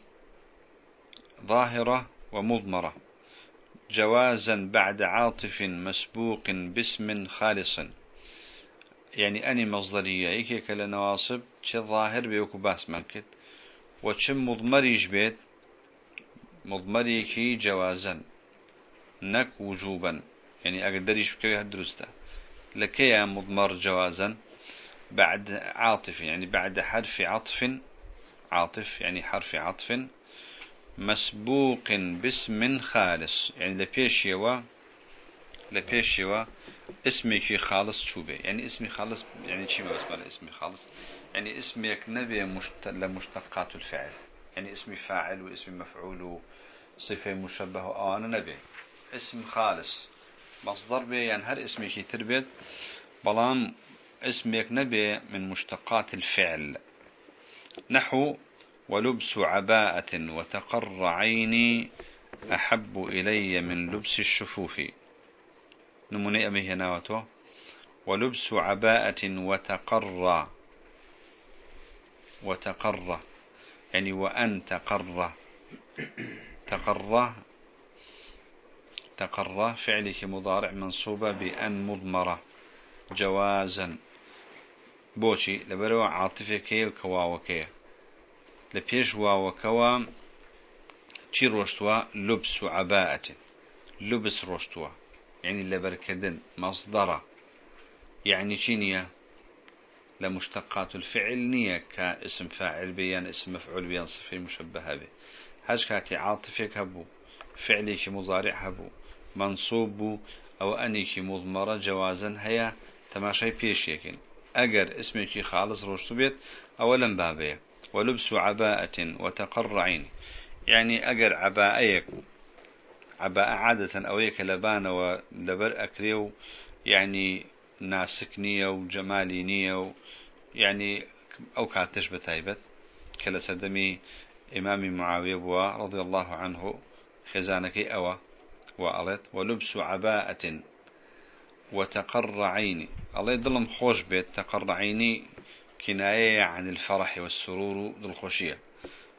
ظاهرة ومضمرة جوازا بعد عاطف مسبوق باسم خالص. يعني أني مصدرية إيكي كالنواصب چه ظاهر بيوكو باس منكت وچه مضمريش بيت مضمريكي جوازا نك وجوبا يعني أقدريش بكوي هالدرسته لكي مضمر جوازا بعد عاطف يعني بعد حرف عطف عاطف يعني حرف عطف مسبوق باسم خالص. يعني لبيش يوا لبيش يوا اسمك خالص شوبه يعني اسمي خالص يعني شي ما اسمه اسمي خالص. يعني اسمك نبي مشت... لمشتقات الفعل. يعني اسمي فاعل واسمي مفعول وصفة مشبهة. أو أنا نبي. اسم خالص. مصدر به يعني هر اسمك تربيت بلام اسمك نبي من مشتقات الفعل. نحو ولبس عباءة وتقر عيني أحب إلي من لبس الشفوف. نموني أمي هناوته ولبس عباءة وتقر. وتقر. يعني وأن تقر. تقر تقر فعلك مضارع منصوبة بأن مضمرة جوازا. بوشي لبرو عاطفة كي وكواوكي لبيش واوكوا چي روشتوا لبس عباءة. لبس روشتوا يعني لبركدن مصدرة يعني چينية لمشتقات الفعل نية كاسم فاعل بيان اسم مفعول بيان صفة مشبهة به هاش كاتي عاطفك هبو فعلك مضارع هبو منسوب بوو ئەوە ئەنێکی مڵمەڕە جیازن هەیە تەماشای پێشیەکەن ئەگەر اسمێکی خاڵص ڕۆشت بێت ئەوە لەم بابەیە. وەلبس و عباەتن وتەقڕعین یعنی ئەگەر عباەیەک و عبا عادەتەن ئەوەیە کە لەبانەوە لەبەر ئەکرێ و یعنی ناسک نییە و جەمالی نییە و یعنی ئەو کاتش بە تایبەت کە لە سەدەمی ئیمامی معاوێ بووە ڕضی الله عنه خێزانەکەی ئەوە. وألت ولبس عباءة وتقر عيني الله يضلم خوش بيت تقر عيني كناية عن الفرح والسرور ذو الخوشية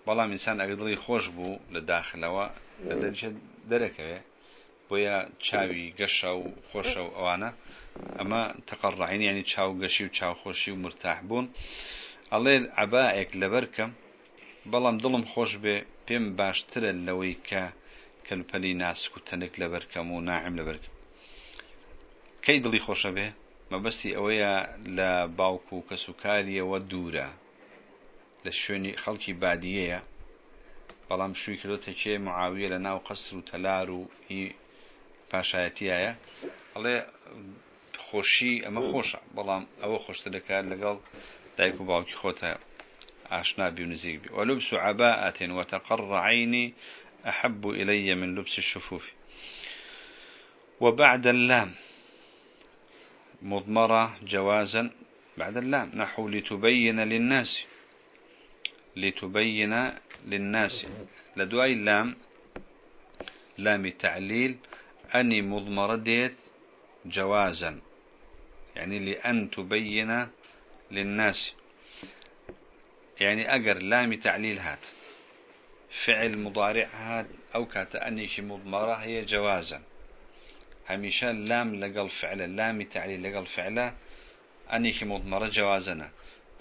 بلا إنسان أقدر خوش بو لداخل لدرجة دركة. بويا تشاوي قشة وخوشة وأوانا أما تقر عيني يعني تشاو قشي وتشاو خوشي ومرتاح بون. الله عبائك لبركم بەڵام دڵم خۆش بێ پێم باشترە لەوەی کەلپەلی ناسک و تەنێک لەبەرکەم و ناعم لەبەرکەم کەی دڵی خۆشە بێ؟ مەبەستی ئەوەیە لە باوکو و کەسوکاریەوە دوورە. لە شوێنی خەڵکی بادیەیە. بەڵام شووی کردۆتێکێ معاویە لە ناو قەسر و تەلار و هی پاشایەتیایە. ئەڵێ خوشي أما خوش بلام أو خوش تلك لقال دايكو باوكي خوتا عشنا بي ونزيق بي ولبس عباءة وتقر عيني أحب إلي من لبس الشفوف. وبعد اللام مضمرة جوازا بعد اللام. نحو لتبين للناس لتبين للناس. لدواي اللام لام تعليل أني مضمرة ديت جوازا. يعني لأن تبين للناس. يعني أجر لام تعليل هات فعل مضارع هات أو كاتأني شي مضمرة هي جوازا. هميشا لام لقل فعل لام تعليل لقل فعله أني شي مضمرة جوازنا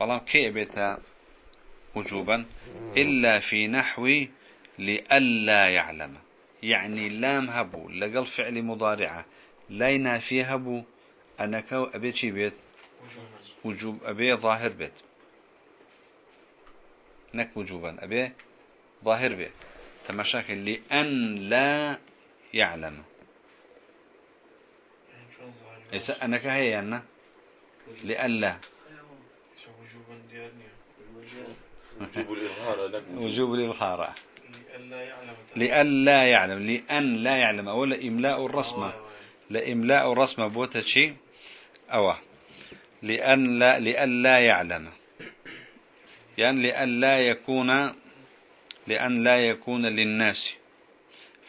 بلام كي بيتا وجوبا؟ إلا في نحو لألا يعلم. يعني لام هبو لقل فعل مضارعة. لا ينافي هبو أنك أبي شي بيت وجوب أبي ظاهر بيت نك وجوبا أبي ظاهر بيت تمشاكل لأن لا يعلم. إذا أنك هي يعني لأن لا. وجوب الإظهار وجوب الإظهار. لأن لا يعلم. لأن لا يعلم. أولا إملاء الرسمة. لإملاء الرسمة بوتا شيء أو. لأن لا لأن لا يعلم. يعني لأن لا يكون لأن لا يكون للناس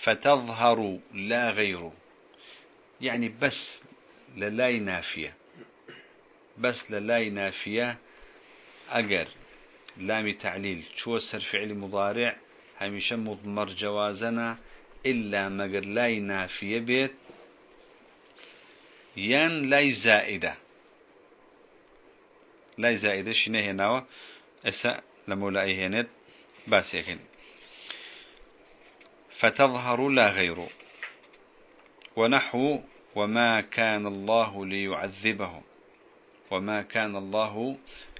فتظهر لا غير. يعني بس للاي نافية بس للاي نافية أجر لام تعليل شو سر فعل مضارع؟ هميشه مضمر جوازنا؟ إلا مقر لاي نافية بيت ين لاي زائدة. لاي زائدة شنو هنا اسا لمولا هنت بس يكن فتظهر لا غير. ونحو وما كان الله ليعذبهم. وما كان الله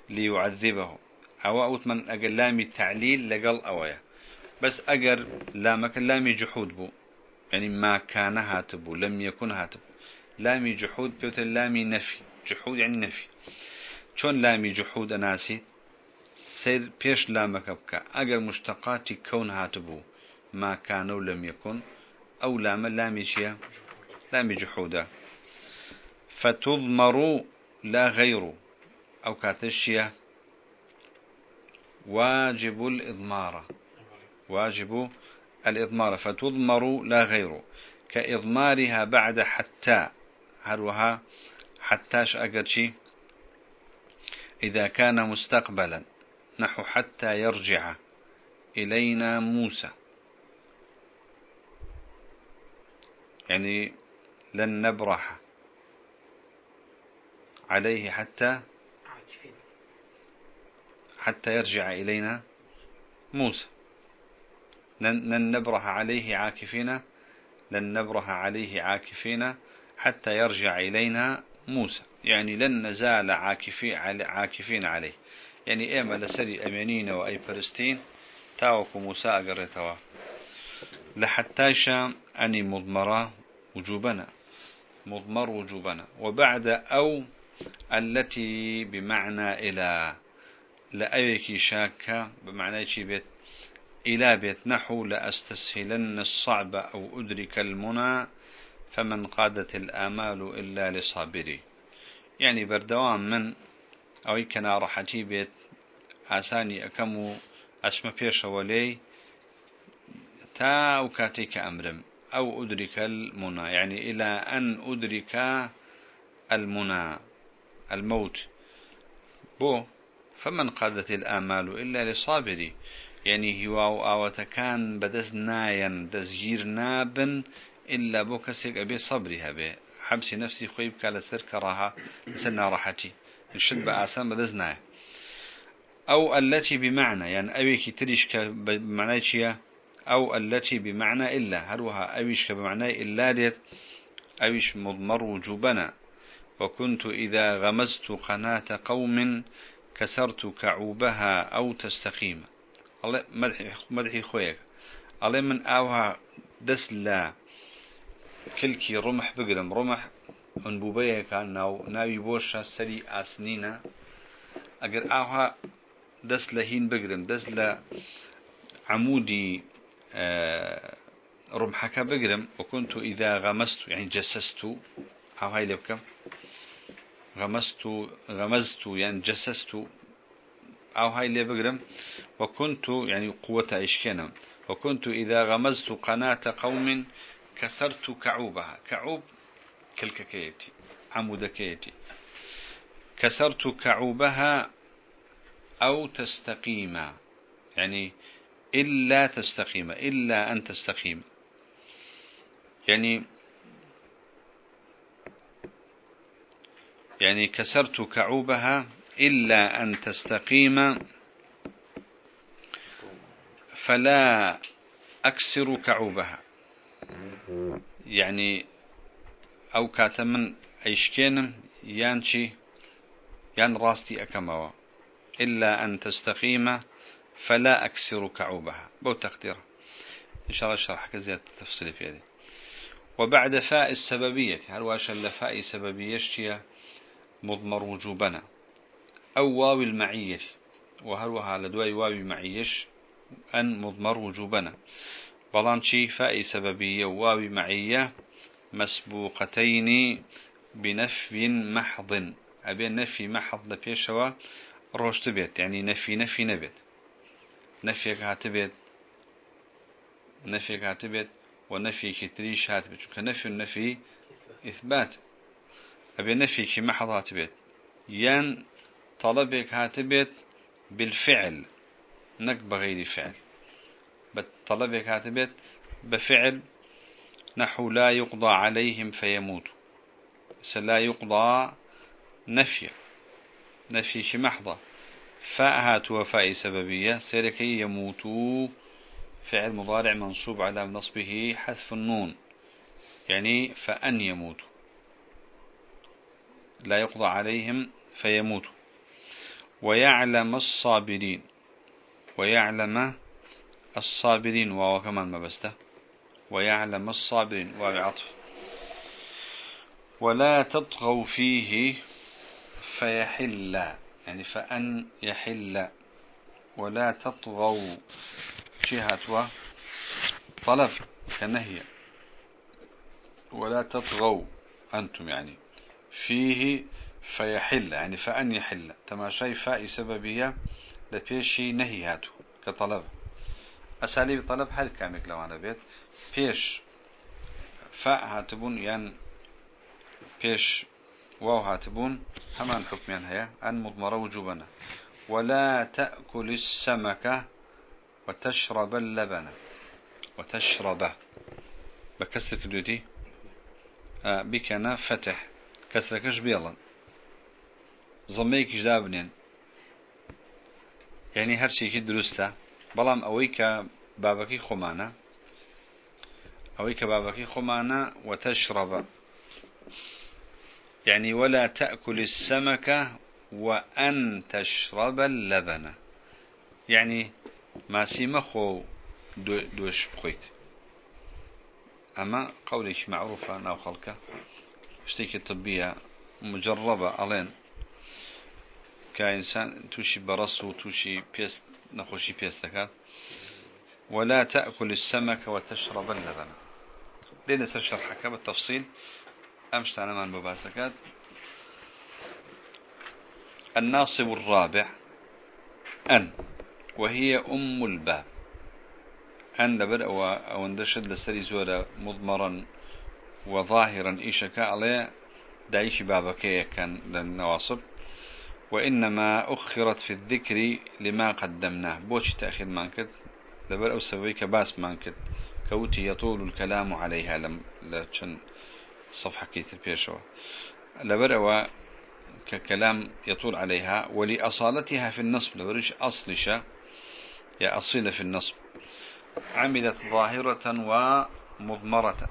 ليعذبهم. أو أوت من أجل لامي تعليل لقل أويا. بس أجر لامك لامي جحود بو. يعني ما كان هاتبو لم يكن هاتب لامي جحود بيوت لامي نفي. جحود يعني نفي. شون لامي جحود أناسي؟ سير بيش لامك بك أجر مشتقات كون هاتبو ما كان ولم يكن أو لام لامي شيا لامي جحودا فتضمر لا غير أو كاتشيا واجب الإضمار. واجب الإضمار. فتضمر لا غير كإضمارها بعد حتى. هروها حتاش أقرشي إذا كان مستقبلا. نحو حتى يرجع إلينا موسى. يعني لن نبرح عليه حتى حتى يرجع إلينا موسى. لن نبرح عليه عاكفين لن نبرح عليه عاكفين حتى يرجع إلينا موسى. يعني لن نزال عاكفين عليه. يعني إما لسري أمينين وأي فلسطين؟ تاوك موسى لحتى أني مضمرة وجوبنا. مضمر وجوبنا. وبعد أو التي بمعنى إلى لأيك شاكة بمعنى بيت؟ إلى بيت نحو لأستسهلن الصعب أو أدرك المنى فمن قادت الآمال إلا لصابري. يعني بردوام من أو كنا راحتي بيت آساني أكمو أسمى بيش ولي تا وكاتيك أمرم أو أدرك المنى يعني إلى أن أدرك المنى الموت. بو فمن قادت الآمال إلا لصابري. يعني هواو آوتكان بدز ناين دزجير نابن إلا بو كسيك أبي صبري هبي حبسي نفسي خويب كالسر كراها سنة راحتي الشد بآسان بدز ناي. أو التي بمعنى يعني أبيك تريش بمعنى شيء أو التي بمعنى إلا. هروها أبيش بمعنى إلا ديت أبيش مضمر وجوبنا. وكنت إذا غمزت قناة قوم كسرت كعوبها أو تستقيم. الله مدحي مدحي خويك. الله من أوها دس لا. كلكي رمح بقلم رمح ئەنبوبەیەەکە ناو ناوی بۆشە سەری ئاسنینە. ئەگەر ئاها دەست لە هین بگرم دەست لە عمودی ڕمحەکە بگرم وكنت إذا غمست يعني جسست أو هاي لبكم غمست غمزت يعني جسست أو هاي اللي بقرم وكنت يعني قوة إشكنا وكنت إذا غمزت قناة قوم كسرت كعوبها كعوب كالككيتي عمودكيتي. كسرت كعوبها أو تستقيم. يعني إلا تستقيم إلا أن تستقيم. يعني يعني كسرت كعوبها إلا أن تستقيم. فلا أكسر كعوبها. يعني أو كاتمن أيشكين يانشي يان راستي أكموا إلا أن تستقيم فلا أكسر كعوبها. بو تقدير إن شاء الله الشرح كزيادة تفصيل في هذه. وبعد فاء السببية. هل واش فاء سببية اشتيا مضمر وجوبنا. أو واو المعية. وهل وها لدواي واو معيش أن مضمر وجوبنا. بلان شي فاء سببية واو معية. مسبوقتين بنفي محض. أبي نفي محض لبيشوا روشت بيت يعني نفي نفي نبت نفيك هاتبت نفيك هاتبت ونفي كتريش هاتبت كنفي النفي إثبات. أبي نفي كي محض هاتبت ين طلبك هاتبت بالفعل. نك بغير فعل. طلبك هاتبت بفعل نحو لا يقضى عليهم فيموت. سلا يقضى نفي نفي شي محضة. فاء وفاء سببية سيركي يموتوا. فعل مضارع منصوب على نصبه حذف النون. يعني فأن يموتوا. لا يقضى عليهم فيموتوا. ويعلم الصابرين. ويعلم الصابرين وهو كمان ما بسته. ويعلم الصابرين وبعطف ولا تطغوا فيه فيحل يعني فأن يحل. ولا تطغوا شهة طلب كنهي. ولا تطغوا أنتم يعني فيه فيحل يعني فأن يحل. تماشي فاء سببية لبيشي نهي هاتو كطلب. أساليب طلب هل كامك لو أنا بيت؟ بيش فاء هاتبون يعني بيش واو هاتبون. همان حكمين هي أن مضمرة وجوبنا ولا تأكل السمكة وتشرب اللبن. وتشرب. بكسر كدوتي آه بكنا فتح. كسركش بيلا ضميك جدابنين يعني هر شيء درسته بلام أويك بابكي خمانة أويك بابكي خمانة وتشرب. يعني ولا تأكل السمكة وأن تشرب اللبن. يعني ما سيمخو دوش بخيت أما قولك معروفة ناو خلقة اشتيك الطبية مجربة. ألين. كإنسان توشي برسو توشي بيست نخوشي بيستكات ولا تأكل السمك وتشرب اللبن. لين تشرحك بالتفصيل أمشت أنا من بباسكات الناصب الرابع أن وهي أم الباب. أن لبر أو اندشد لسري زورا مضمرا وظاهرا إيشكا عليه دايش بابك كان للنواصب وإنما أخرت في الذكر لما قدمناه. بوش تأخير مانكت لبر أو سويك باس مانكت. كوتي يطول الكلام عليها. لم لشن صفحة كيث البيشوة لبرأوا ككلام يطول عليها. ولأصالتها في النصب. لبرش أصلشة يا أصيلة في النصب. عملت ظاهرة ومضمرة.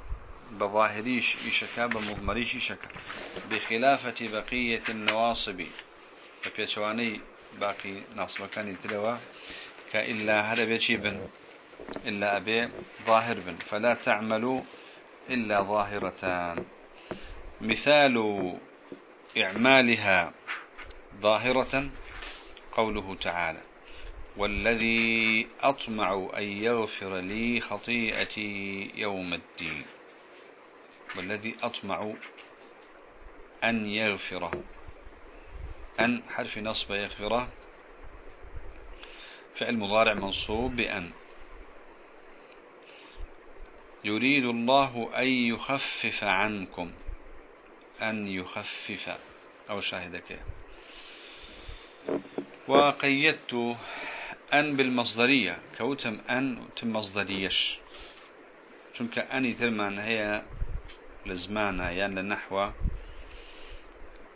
بظاهريش إشكا بمضمريش إشكا. بخلافة بقية النواصب. فبيشواني باقي ناصب كان يتلوى كإلا هذا بيشي بن. إلا أبي ظاهر بن فلا تعملوا إلا ظاهرتان. مثال إعمالها ظاهرة قوله تعالى والذي أطمع أن يغفر لي خطيئتي يوم الدين. والذي أطمع أن يغفره. أن حرف نصب يغفره. فعل مضارع منصوب بأن. يريد الله أن يخفف عنكم أن يخفف أو شاهدك. وقيدت أن بالمصدرية كوتم أن تم مصدريش. چونك أني ثرمان هي لزمانة يعني لنحو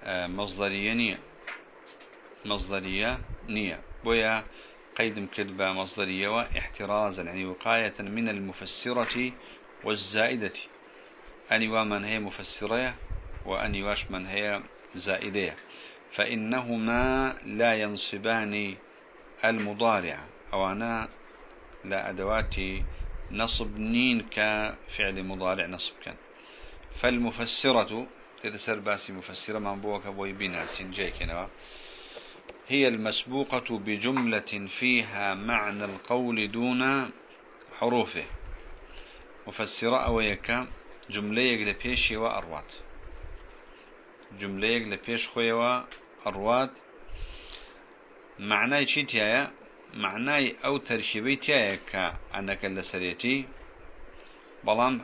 آه، مصدرية نية. مصدرية نية. بويا قيد كذبة مصدرية واحترازا يعني وقاية من المفسرة والزائدة. أني ومن هي مفسرة وأني واش من هي زائدة. فإنهما لا ينصبان المضارع. أو أنا لا أدوات نصب نين كفعل مضارع نصب كان. فالمفسرة تتسر باسي مفسرة من بوك بوي بنا سنجيك هي المسبوقة بجملة فيها معنى القول دون حروفه. مفسرة أويك جملة لبيشي وأروات جملة لبيش خوي وأروات معناي چی تایە معنای ئەو تەرکیبەی تایە کە ئەنەکە لەسەرێتی بەڵام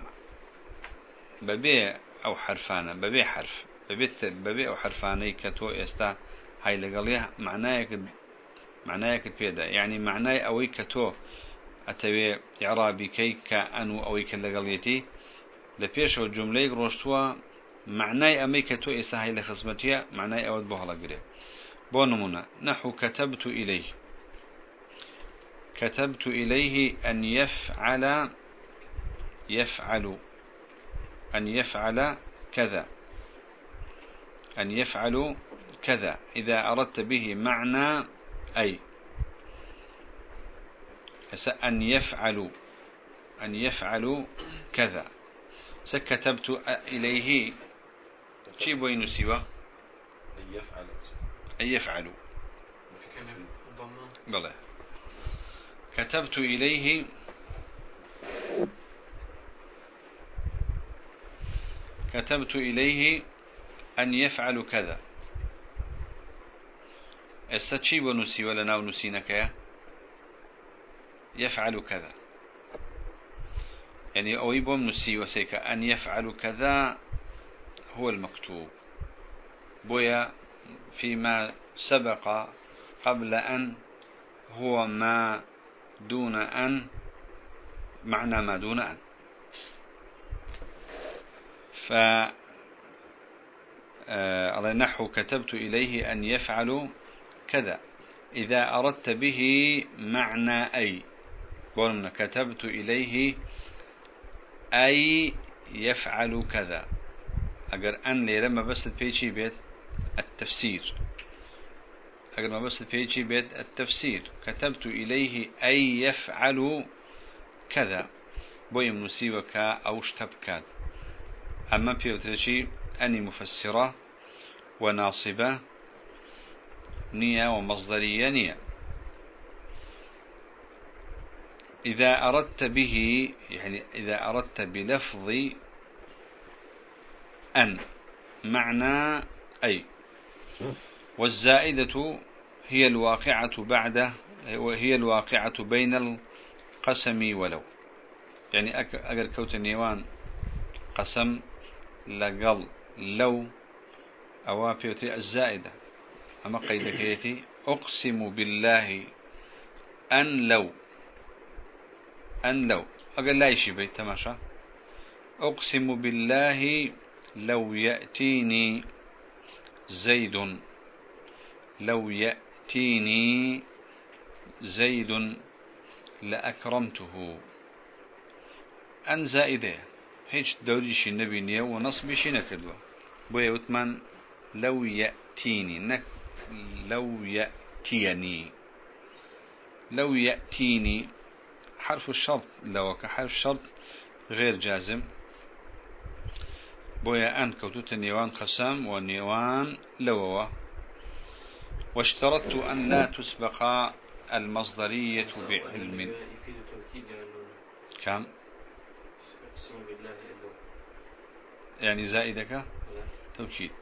بەبێ ئەو حرفانە حرف ئەو حرفانەی کە تۆ ئێستا هاي لەگەڵی معنایەکت معنایەکت پێدا یعنی معنای ئەوەی کە تۆ ئەتەوێ عرابیکەی کە ئەن و ئەوەی کە لەگەڵیەتی لە پێشەوە جملەی ڕۆشتووە معنای ئەمەی کە تۆ ئێستا هاي خزمەتیە معنای ئەوەت بۆ هەڵەگرێت بونمنا نحو كتبت إليه. كتبت إليه أن يفعل يفعل أن يفعل كذا أن يفعل كذا إذا أردت به معنى أي أن يفعل أن يفعل كذا. سكتبت إليه شي بوين سوى؟ أن يفعل أن يفعلوا. بلى. كتبت إليه كتبت إليه أن يفعل كذا. استشي ونسي ولا ناو نسينك يفعل كذا. يعني أويبهم نسي وسيك أن يفعل كذا هو المكتوب. بويا فيما سبق قبل أن هو ما دون أن معنى ما دون أن. ف آه، على نحو كتبت إليه أن يفعل كذا. إذا أردت به معنى أي. قلنا كتبت إليه أي يفعل كذا. أجر أن لما بس البيتشي بيت التفسير. أقل ما بس في بيت التفسير. كتبت إليه أي يفعل كذا. بوي كا أو شتبكات أما بيوترشي أني مفسرة وناصبة نية ومصدرية نية. إذا أردت به يعني إذا أردت بلفظ أن معنى أي. والزائدة هي الواقعة بعد وهي الواقعة بين القسم ولو. يعني أجر كوت النيوان قسم لقل لو أوافيتي الزائدة. أما قيدكيتي أقسم بالله أن لو أن لو أقل لا يشي بيت تماشى أقسم بالله لو يأتيني زيد لو يأتيني زيد لأكرمته. أن زائدة هيج دوريش النبي نيو ونصبش نكدوا بويا وثمان لو يأتيني نك لو يأتيني لو يأتيني حرف الشرط لو كحرف شرط غير جازم. بويا أن كوتوت نيوان قسم ونيوان لووا. واشترطت أن لا تسبق المصدرية بعلم. كم؟ يعني زائدك؟ توكيد.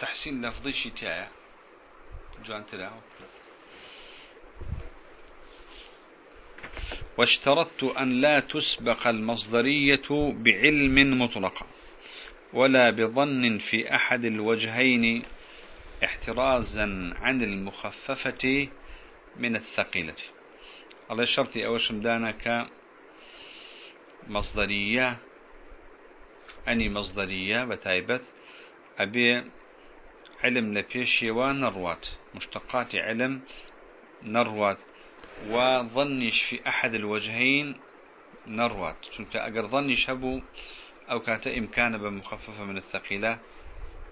تحسين لفظي شتاية جوان تلاهو واشترطت أن لا تسبق المصدرية بعلم مطلقا ولا بظن في أحد الوجهين احترازا عن المخففة من الثقيلة. الله شرطي أوشم دانك مصدرية أني مصدرية بتايبت أبي علم لبيشي ونروات مشتقات علم نروات وظنش في أحد الوجهين نروات. چونك أقر ظنش هبو أو كانت إمكان بمخففة من الثقيلة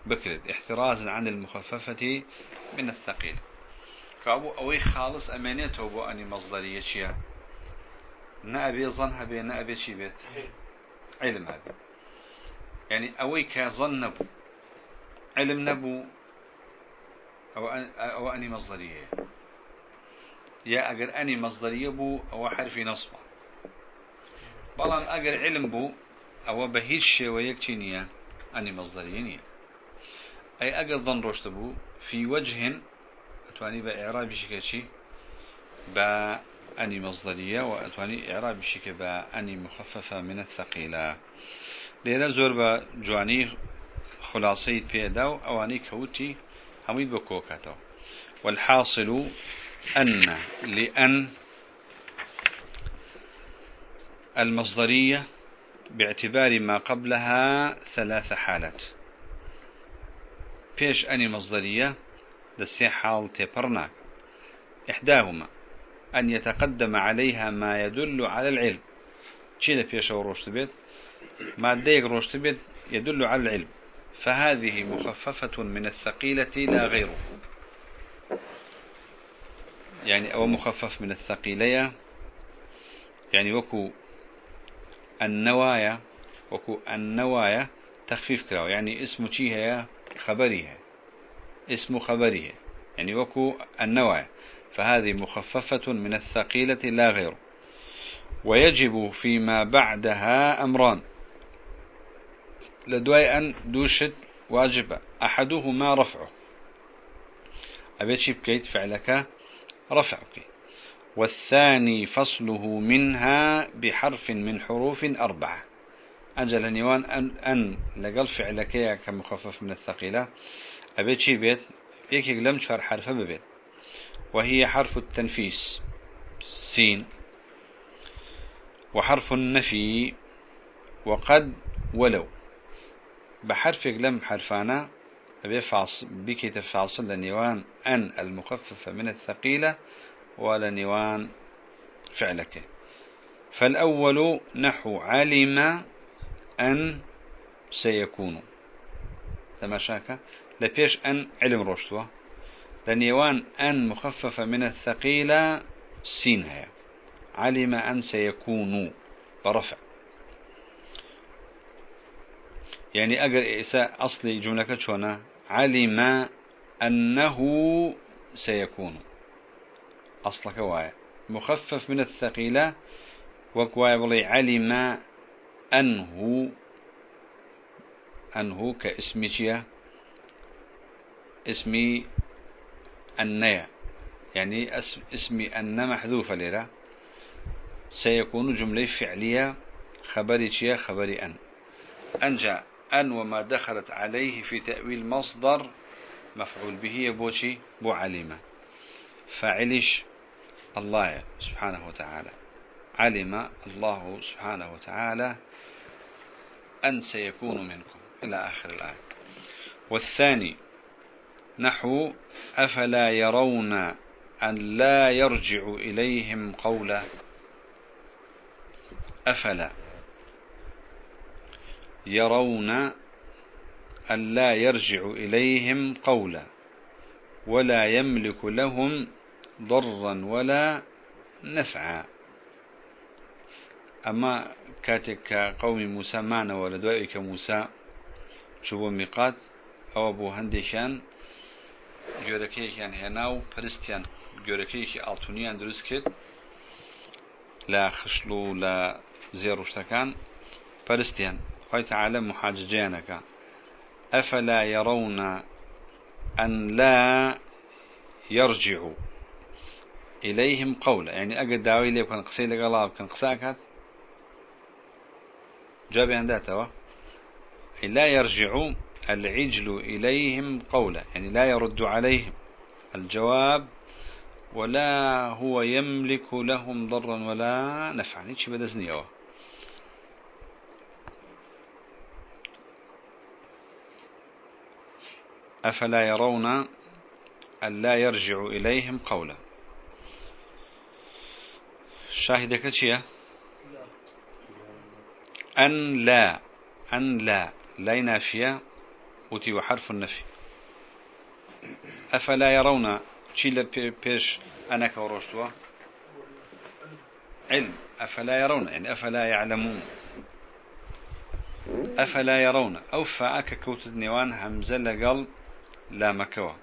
بكرد. احترازا عن المخففة من الثقيلة كابو أوي خالص أمانيته بو أني مصدرية شيا نأبي ظنها بي نأبي شي بيت؟ علم هذا يعني أوي كظن نبو علم نبو أو أني مصدرية. يا أجر أني مصدرية بو أو حرف نصبه بلان أجر علم بو أو بهيش شيء ويكتينيا أني مصدرية أي أجر ظن رشت بو في وجه أتواني بإعراب شكل بأني مصدرية وأتواني إعراب شكل بأني مخففة من الثقيلة. ليرا زور بجواني خلاصي بيداو أواني كوتي حميد بكوكاتو والحاصل أن لأن المصدرية باعتبار ما قبلها ثلاث حالات. فيش أني مصدرية لسي حال تبرنا إحداهما أن يتقدم عليها ما يدل على العلم. شيء فيش روشت بيت ما ديك روشت بيت يدل على العلم. فهذه مخففة من الثقيلة لا غيره يعني أو مخفف من الثقيلية يعني وكو النوايا وكو النوايا تخفيف كراو يعني اسم شي هي خبريها. اسم خبريها. يعني وكو النوايا. فهذه مخففة من الثقيلة لا غير. ويجب فيما بعدها أمران. لدواي أن دوشت واجب. أحدهما رفعه. أبيت بكيت فعلك رفعك. والثاني فصله منها بحرف من حروف أربعة. أنجل نيوان أن, أن لقل فعلك كمخفف من الثقيلة. أبيت شي بيت. يكي لم شهر حرف ببيت. وهي حرف التنفيس. سين. وحرف النفي. وقد ولو. بحرف لم حرفانا أبي فاصل لنيوان أن المخففة من الثقيلة ولنيوان فعلك. فالأول نحو علم أن سيكون. تماشاك لبيش أن علم رشتوه لنيوان أن مخففة من الثقيلة سينها علم أن سيكون. برفع. يعني أجر إساء أصلي جملة كتشونا علم أنه سيكون. أصلك واي. مخفف من الثقيلة وكواي بلي علم أنه أنه كاسمي اسمي النيا يعني اسمي أن محذوفة لرا سيكون جملة فعلية خبري خبري أن. أنجا. أن وما دخلت عليه في تأويل مصدر مفعول به يبوشي بو علم فعلش الله سبحانه وتعالى. علم الله سبحانه وتعالى أن سيكون منكم إلى آخر الآية. والثاني نحو أفلا يرون أن لا يرجع إليهم قولا أفلا. يرون أن لا يرجع إليهم قولا ولا يملك لهم ضرا ولا نفعا. أما كاتك قوم موسى معنا ولدوائك موسى شبو ميقات أو أبو هندشان گۆرەکەیەکیان هێنا و پەرستیان گۆرەکەیەکی ئاڵتونیان دروست کرد لە خشل و لە زێڕشتەکان خی تعالە محاججیانەکە ئەفلا يرون أن لا يرجعوا إليهم قولا. يعني أجد داوي لي كان قصي لقلاب كان قساكات جاب عندها لا يرجعوا العجل إليهم قولا. يعني لا يرد عليهم الجواب ولا هو يملك لهم ضرا ولا نفعا. هيك بدزني أفلا يرون أن لا يرجع إليهم قولا؟ شاهدك شيء أن لا أن لا لا نافية وتي وحرف النفي. أفلا يرون شيل بيش أنا كورشتوا؟ علم. أفلا يرون يعني أفلا يعلمون. أفلا يرون. أو فاك كوت النيوان همزة لقل لا مكوى.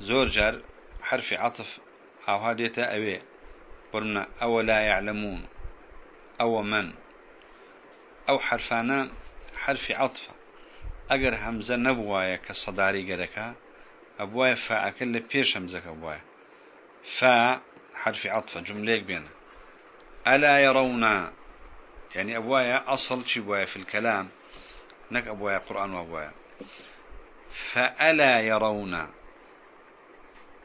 زور جار حرف عطف أو هادية أبي برنا أو لا يعلمون. أو من. أو حرفانا حرف عطف. ئەگەر هەمزە نەبووایە کە سەداری گەرەکە ئەبواە فعەکە لە پێش هەمزەکە فا حرفی عطفە جملێک بێن ألا يرون. يعني أبوايا أصل شي في الكلام. نك أبوايا قرآن وأبوايا. فألا يرون.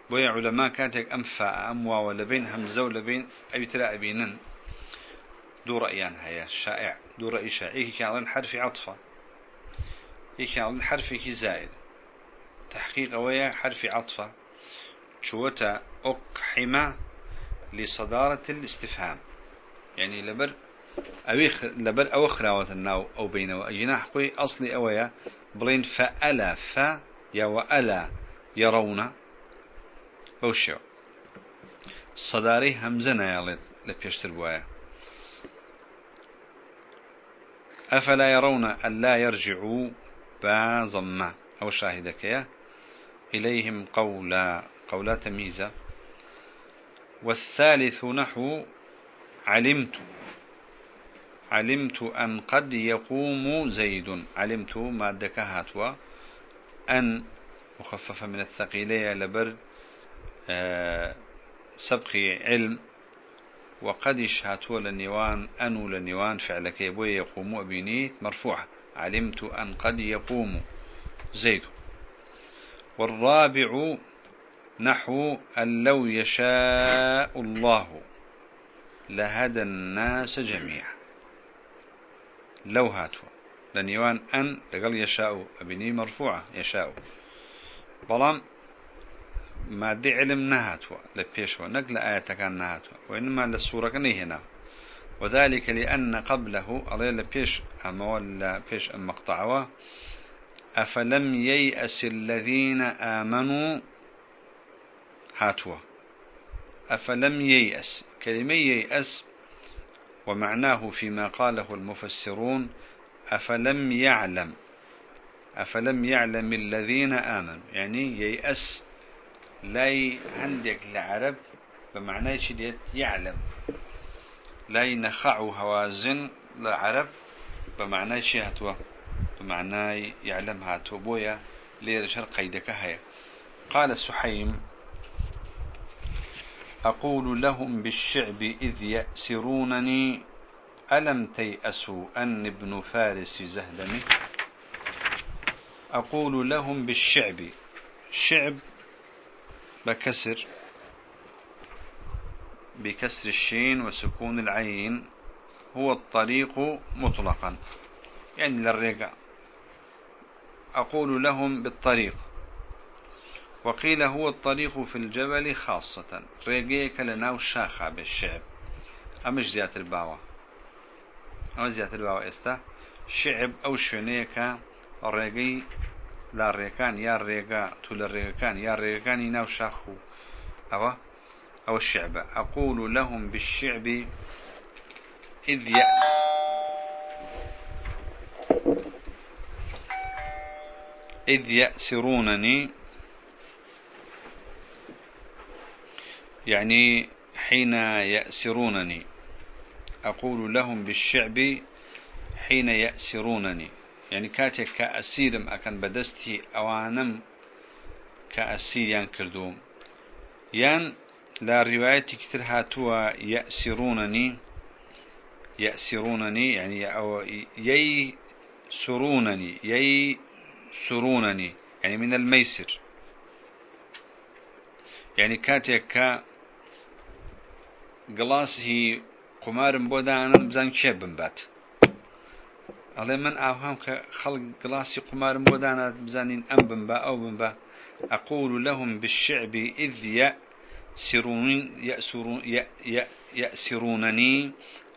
بويا علماء كانت أنفا أموا ولبين همزة ولبين أبي تلا أبينن دو رأيان هيا شائع. دو رأي شائع. كان حرف عطفة. يكون حرفك زائد. تحقيق ويا حرف عطفة. شوتا أقحم لصدارة الاستفهام. يعني لبر أويخ لبر أو خراوة الناو أو بينه. جناح قوي أصلي أويا بلين فألا ف يا وألا يرون وشو صداري همزنا يا لبيشتر بوايا أفلا يرون أن لا يرجعوا بضمة أو شاهدك إليهم قولا قولا تمييزة والثالث نحو علمت. علمت أن قد يقوم زيد. علمت ما دكهاتوا أن مخففة من الثقيلية لبر آه سبقي علم. وقد هاتوا لنيوان أنو لنيوان فعلك يبوي يقوم أبينيت مرفوعة علمت أن قد يقوم زيد. والرابع نحو أن لو يشاء الله لهدى الناس جميعا. لو هاتوا. لنيوان أن لقل يشاء أبني مرفوعة يشاء. بلان ما دي علم نهاتوا لبيشوا. نقل كان نهاتوا وإنما للسورة كان هنا. وذلك لأن قبله أريد بيش أما ولا بيش المقطع أفلم ييأس الذين آمنوا؟ هاتوا. أفلم ييأس. كلمة ييأس ومعناه فيما قاله المفسرون أفلم يعلم أفلم يعلم الذين آمنوا. يعني ييأس لا عندك العرب بمعنى شديد يعلم. لا ينخع هوازن لعرب بمعنى شيء هتوا بمعنى يعلم هاتوا. بويا ليرشر قيدك هيا قال سحيم أقول لهم بالشعب إذ يأسرونني ألم تيأسوا أن ابن فارس زهدني أقول لهم بالشعب شعب بكسر بكسر الشين وسكون العين هو الطريق مطلقا. يعني للرقاء أقول لهم بالطريق. وقيل هو الطريق في الجبل خاصة. ريقيك لناو الشاخة بالشعب. أمش زيادة الباوة. أو زيادة الباوة إستا شعب أو شنيك ريقي لا ريكان يا ريقا تول الريقان يا ريقان يناو شاخو. أو أو الشعب. أقول لهم بالشعب إذ ي... إذ يأسرونني يعني حين يأسرونني. أقول لهم بالشعب حين يأسرونني. يعني كاتك كأسيرم أكن بدستي أوانم كأسير يان كردوم. يان لا رواية كتير هاتوا يأسرونني. يأسرونني يعني أو يي سرونني يي سرونني يعني من الميسر. يعني كاتك ك قلاسه قمارم بودانا بزان شيب بات ئەڵێ من ئاهام کە خەڵک گڵاسی قمارم بۆ دانا بزانین ئەم بم بە ئەو بم بە أقول لهم بالشعب إذ يأسرون يأسرون يأسرونني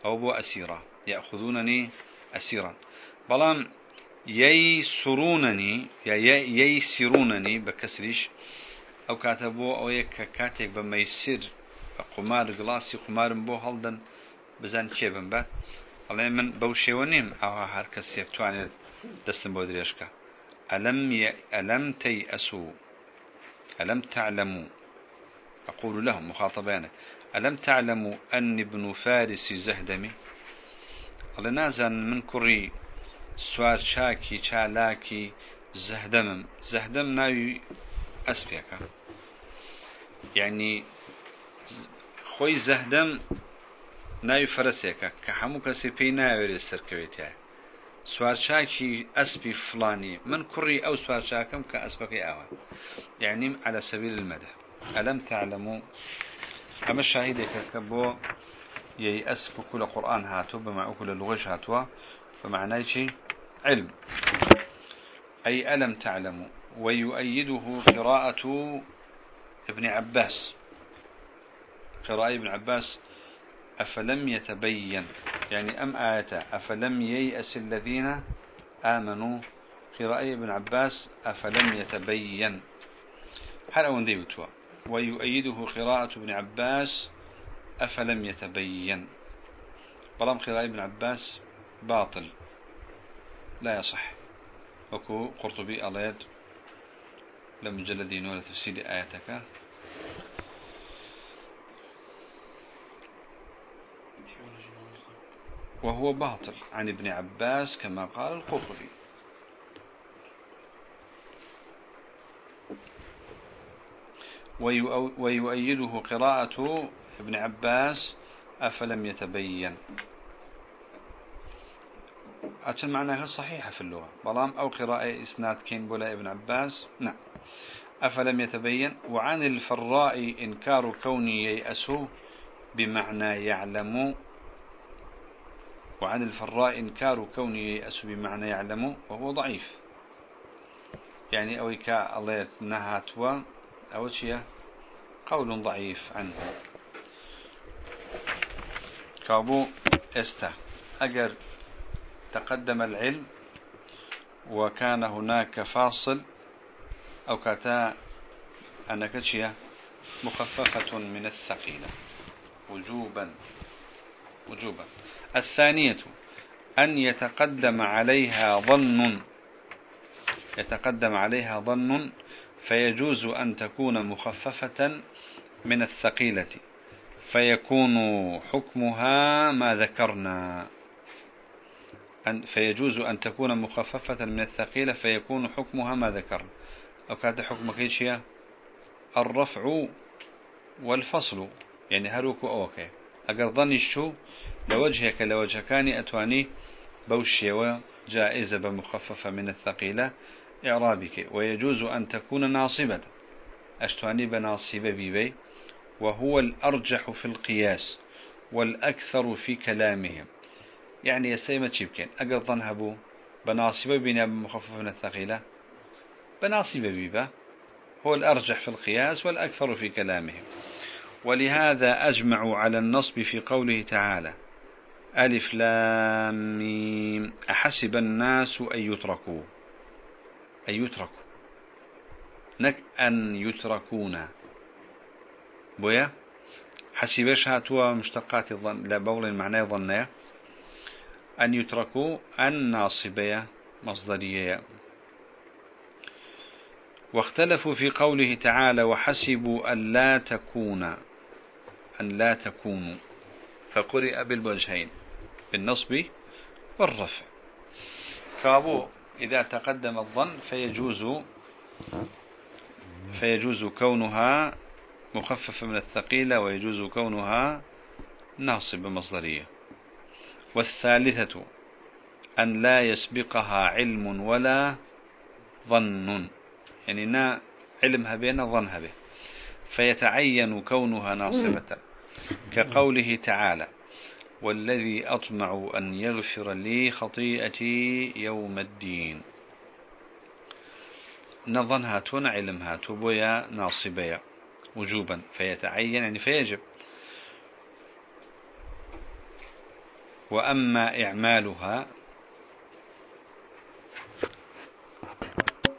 أو بو أسيرا يأخذونني أسيرا بلام ييسرونني ييسرونني بكسرش أو كاتبو أو يك كاتك بميسر قمار گڵاسی قمارم بۆ هەڵدەن بزان چێ بم بە؟ ئەڵێ من بەو شێوە نیم ئەوها هەر کەسێ بتوانێت دەستم بۆ درێژکە. ئەلم ئەلم تەی ئەسوو ألم تعلموا أقول لهم مخاطبانا ألم تعلموا أني ابن فارس زهدمي الله نازن من كري سوار شاكي شالاكي زهدمم زهدم ناوي أسبيك يعني خوي زهدم ناوی فەرسێکە کە هەموو کەسی پێی ناوێت سەرکەوێتە سوارچاکی ئەسپی فلانی من کوڕی ئەو سوارچاکەم کە ئەسبەکەی ئاوە. یعنیم على سبيل المدى ألم تعلموا أما الشاهدك كبو يي أسف كل قرآن هاتو بمع كل لغش هاتوا فمعناه شيء علم. أي ألم تعلموا ويؤيده قراءة ابن عباس. قراءة ابن عباس أفلم يتبين يعني أم آية أفلم ييأس الذين آمنوا؟ قراءة ابن عباس أفلم يتبين. هل أون ديوتوا ويؤيده قراءة ابن عباس أفلم يتبين. بلام قراءة ابن عباس باطل. لا يصح. وكو قرطبي أليد لمجلدين ولا تفسير آياتك. وهو باطل. عن ابن عباس كما قال القرطبي. ويؤيده قراءة ابن عباس أفلم يتبين. أتن معناها صحيحة في اللغة؟ بلام أو قراءة إسناد كين بولا ابن عباس؟ نعم. أفلم يتبين. وعن الفراء إنكار كوني ييأسوا بمعنى يعلم وعن الفراء إنكار كونه يأس بمعنى يعلم وهو ضعيف. يعني أو كا الله نهاتوا أو شيء قول ضعيف عنه. كابو إستا أجر تقدم العلم وكان هناك فاصل أو كتا أنك شيء مخففة من الثقيلة. وجوبا وجوبا. الثانية أن يتقدم عليها ظن. يتقدم عليها ظن فيجوز أن تكون مخففة من الثقيلة فيكون حكمها ما ذكرنا. أن فيجوز أن تكون مخففة من الثقيلة فيكون حكمها ما ذكرنا. أو كانت حكمك إيش الرفع والفصل يعني هروك أوكي. أقر ظني شو لوجهك لوجه كان أتواني بوشي جائزة بمخففة من الثقيلة إعرابك ويجوز أن تكون ناصبة. أشتواني بناصبة بيبي وهو الأرجح في القياس والأكثر في كلامهم. يعني يستيمة شبكين أقل ظنهبو بناصبة بنا بمخففة من الثقيلة بناصبة بيبا هو الأرجح في القياس والأكثر في كلامهم. ولهذا أجمعوا على النصب في قوله تعالى ألف لام ميم. أحسب الناس أن يتركوا. أن يتركوا. نك أن يتركون. بويا؟ حسبش هاتوا مشتقات الظن لا بول معناه ظنية أن يتركوا. الناصبية مصدرية واختلفوا في قوله تعالى وحسبوا أن لا تكون. أن لا تكونوا فقرئ بالوجهين بالنصب والرفع. كابو إذا تقدم الظن فيجوز فيجوز كونها مخففة من الثقيلة ويجوز كونها ناصبة مصدرية. والثالثة أن لا يسبقها علم ولا ظن. يعني نا علمها بين ظنها به. فيتعين كونها ناصبة. كقوله تعالى والذي أطمع أن يغفر لي خطيئتي يوم الدين. نظنها تون علمها تبويا ناصبيا. وجوبا فيتعين يعني فيجب. وأما إعمالها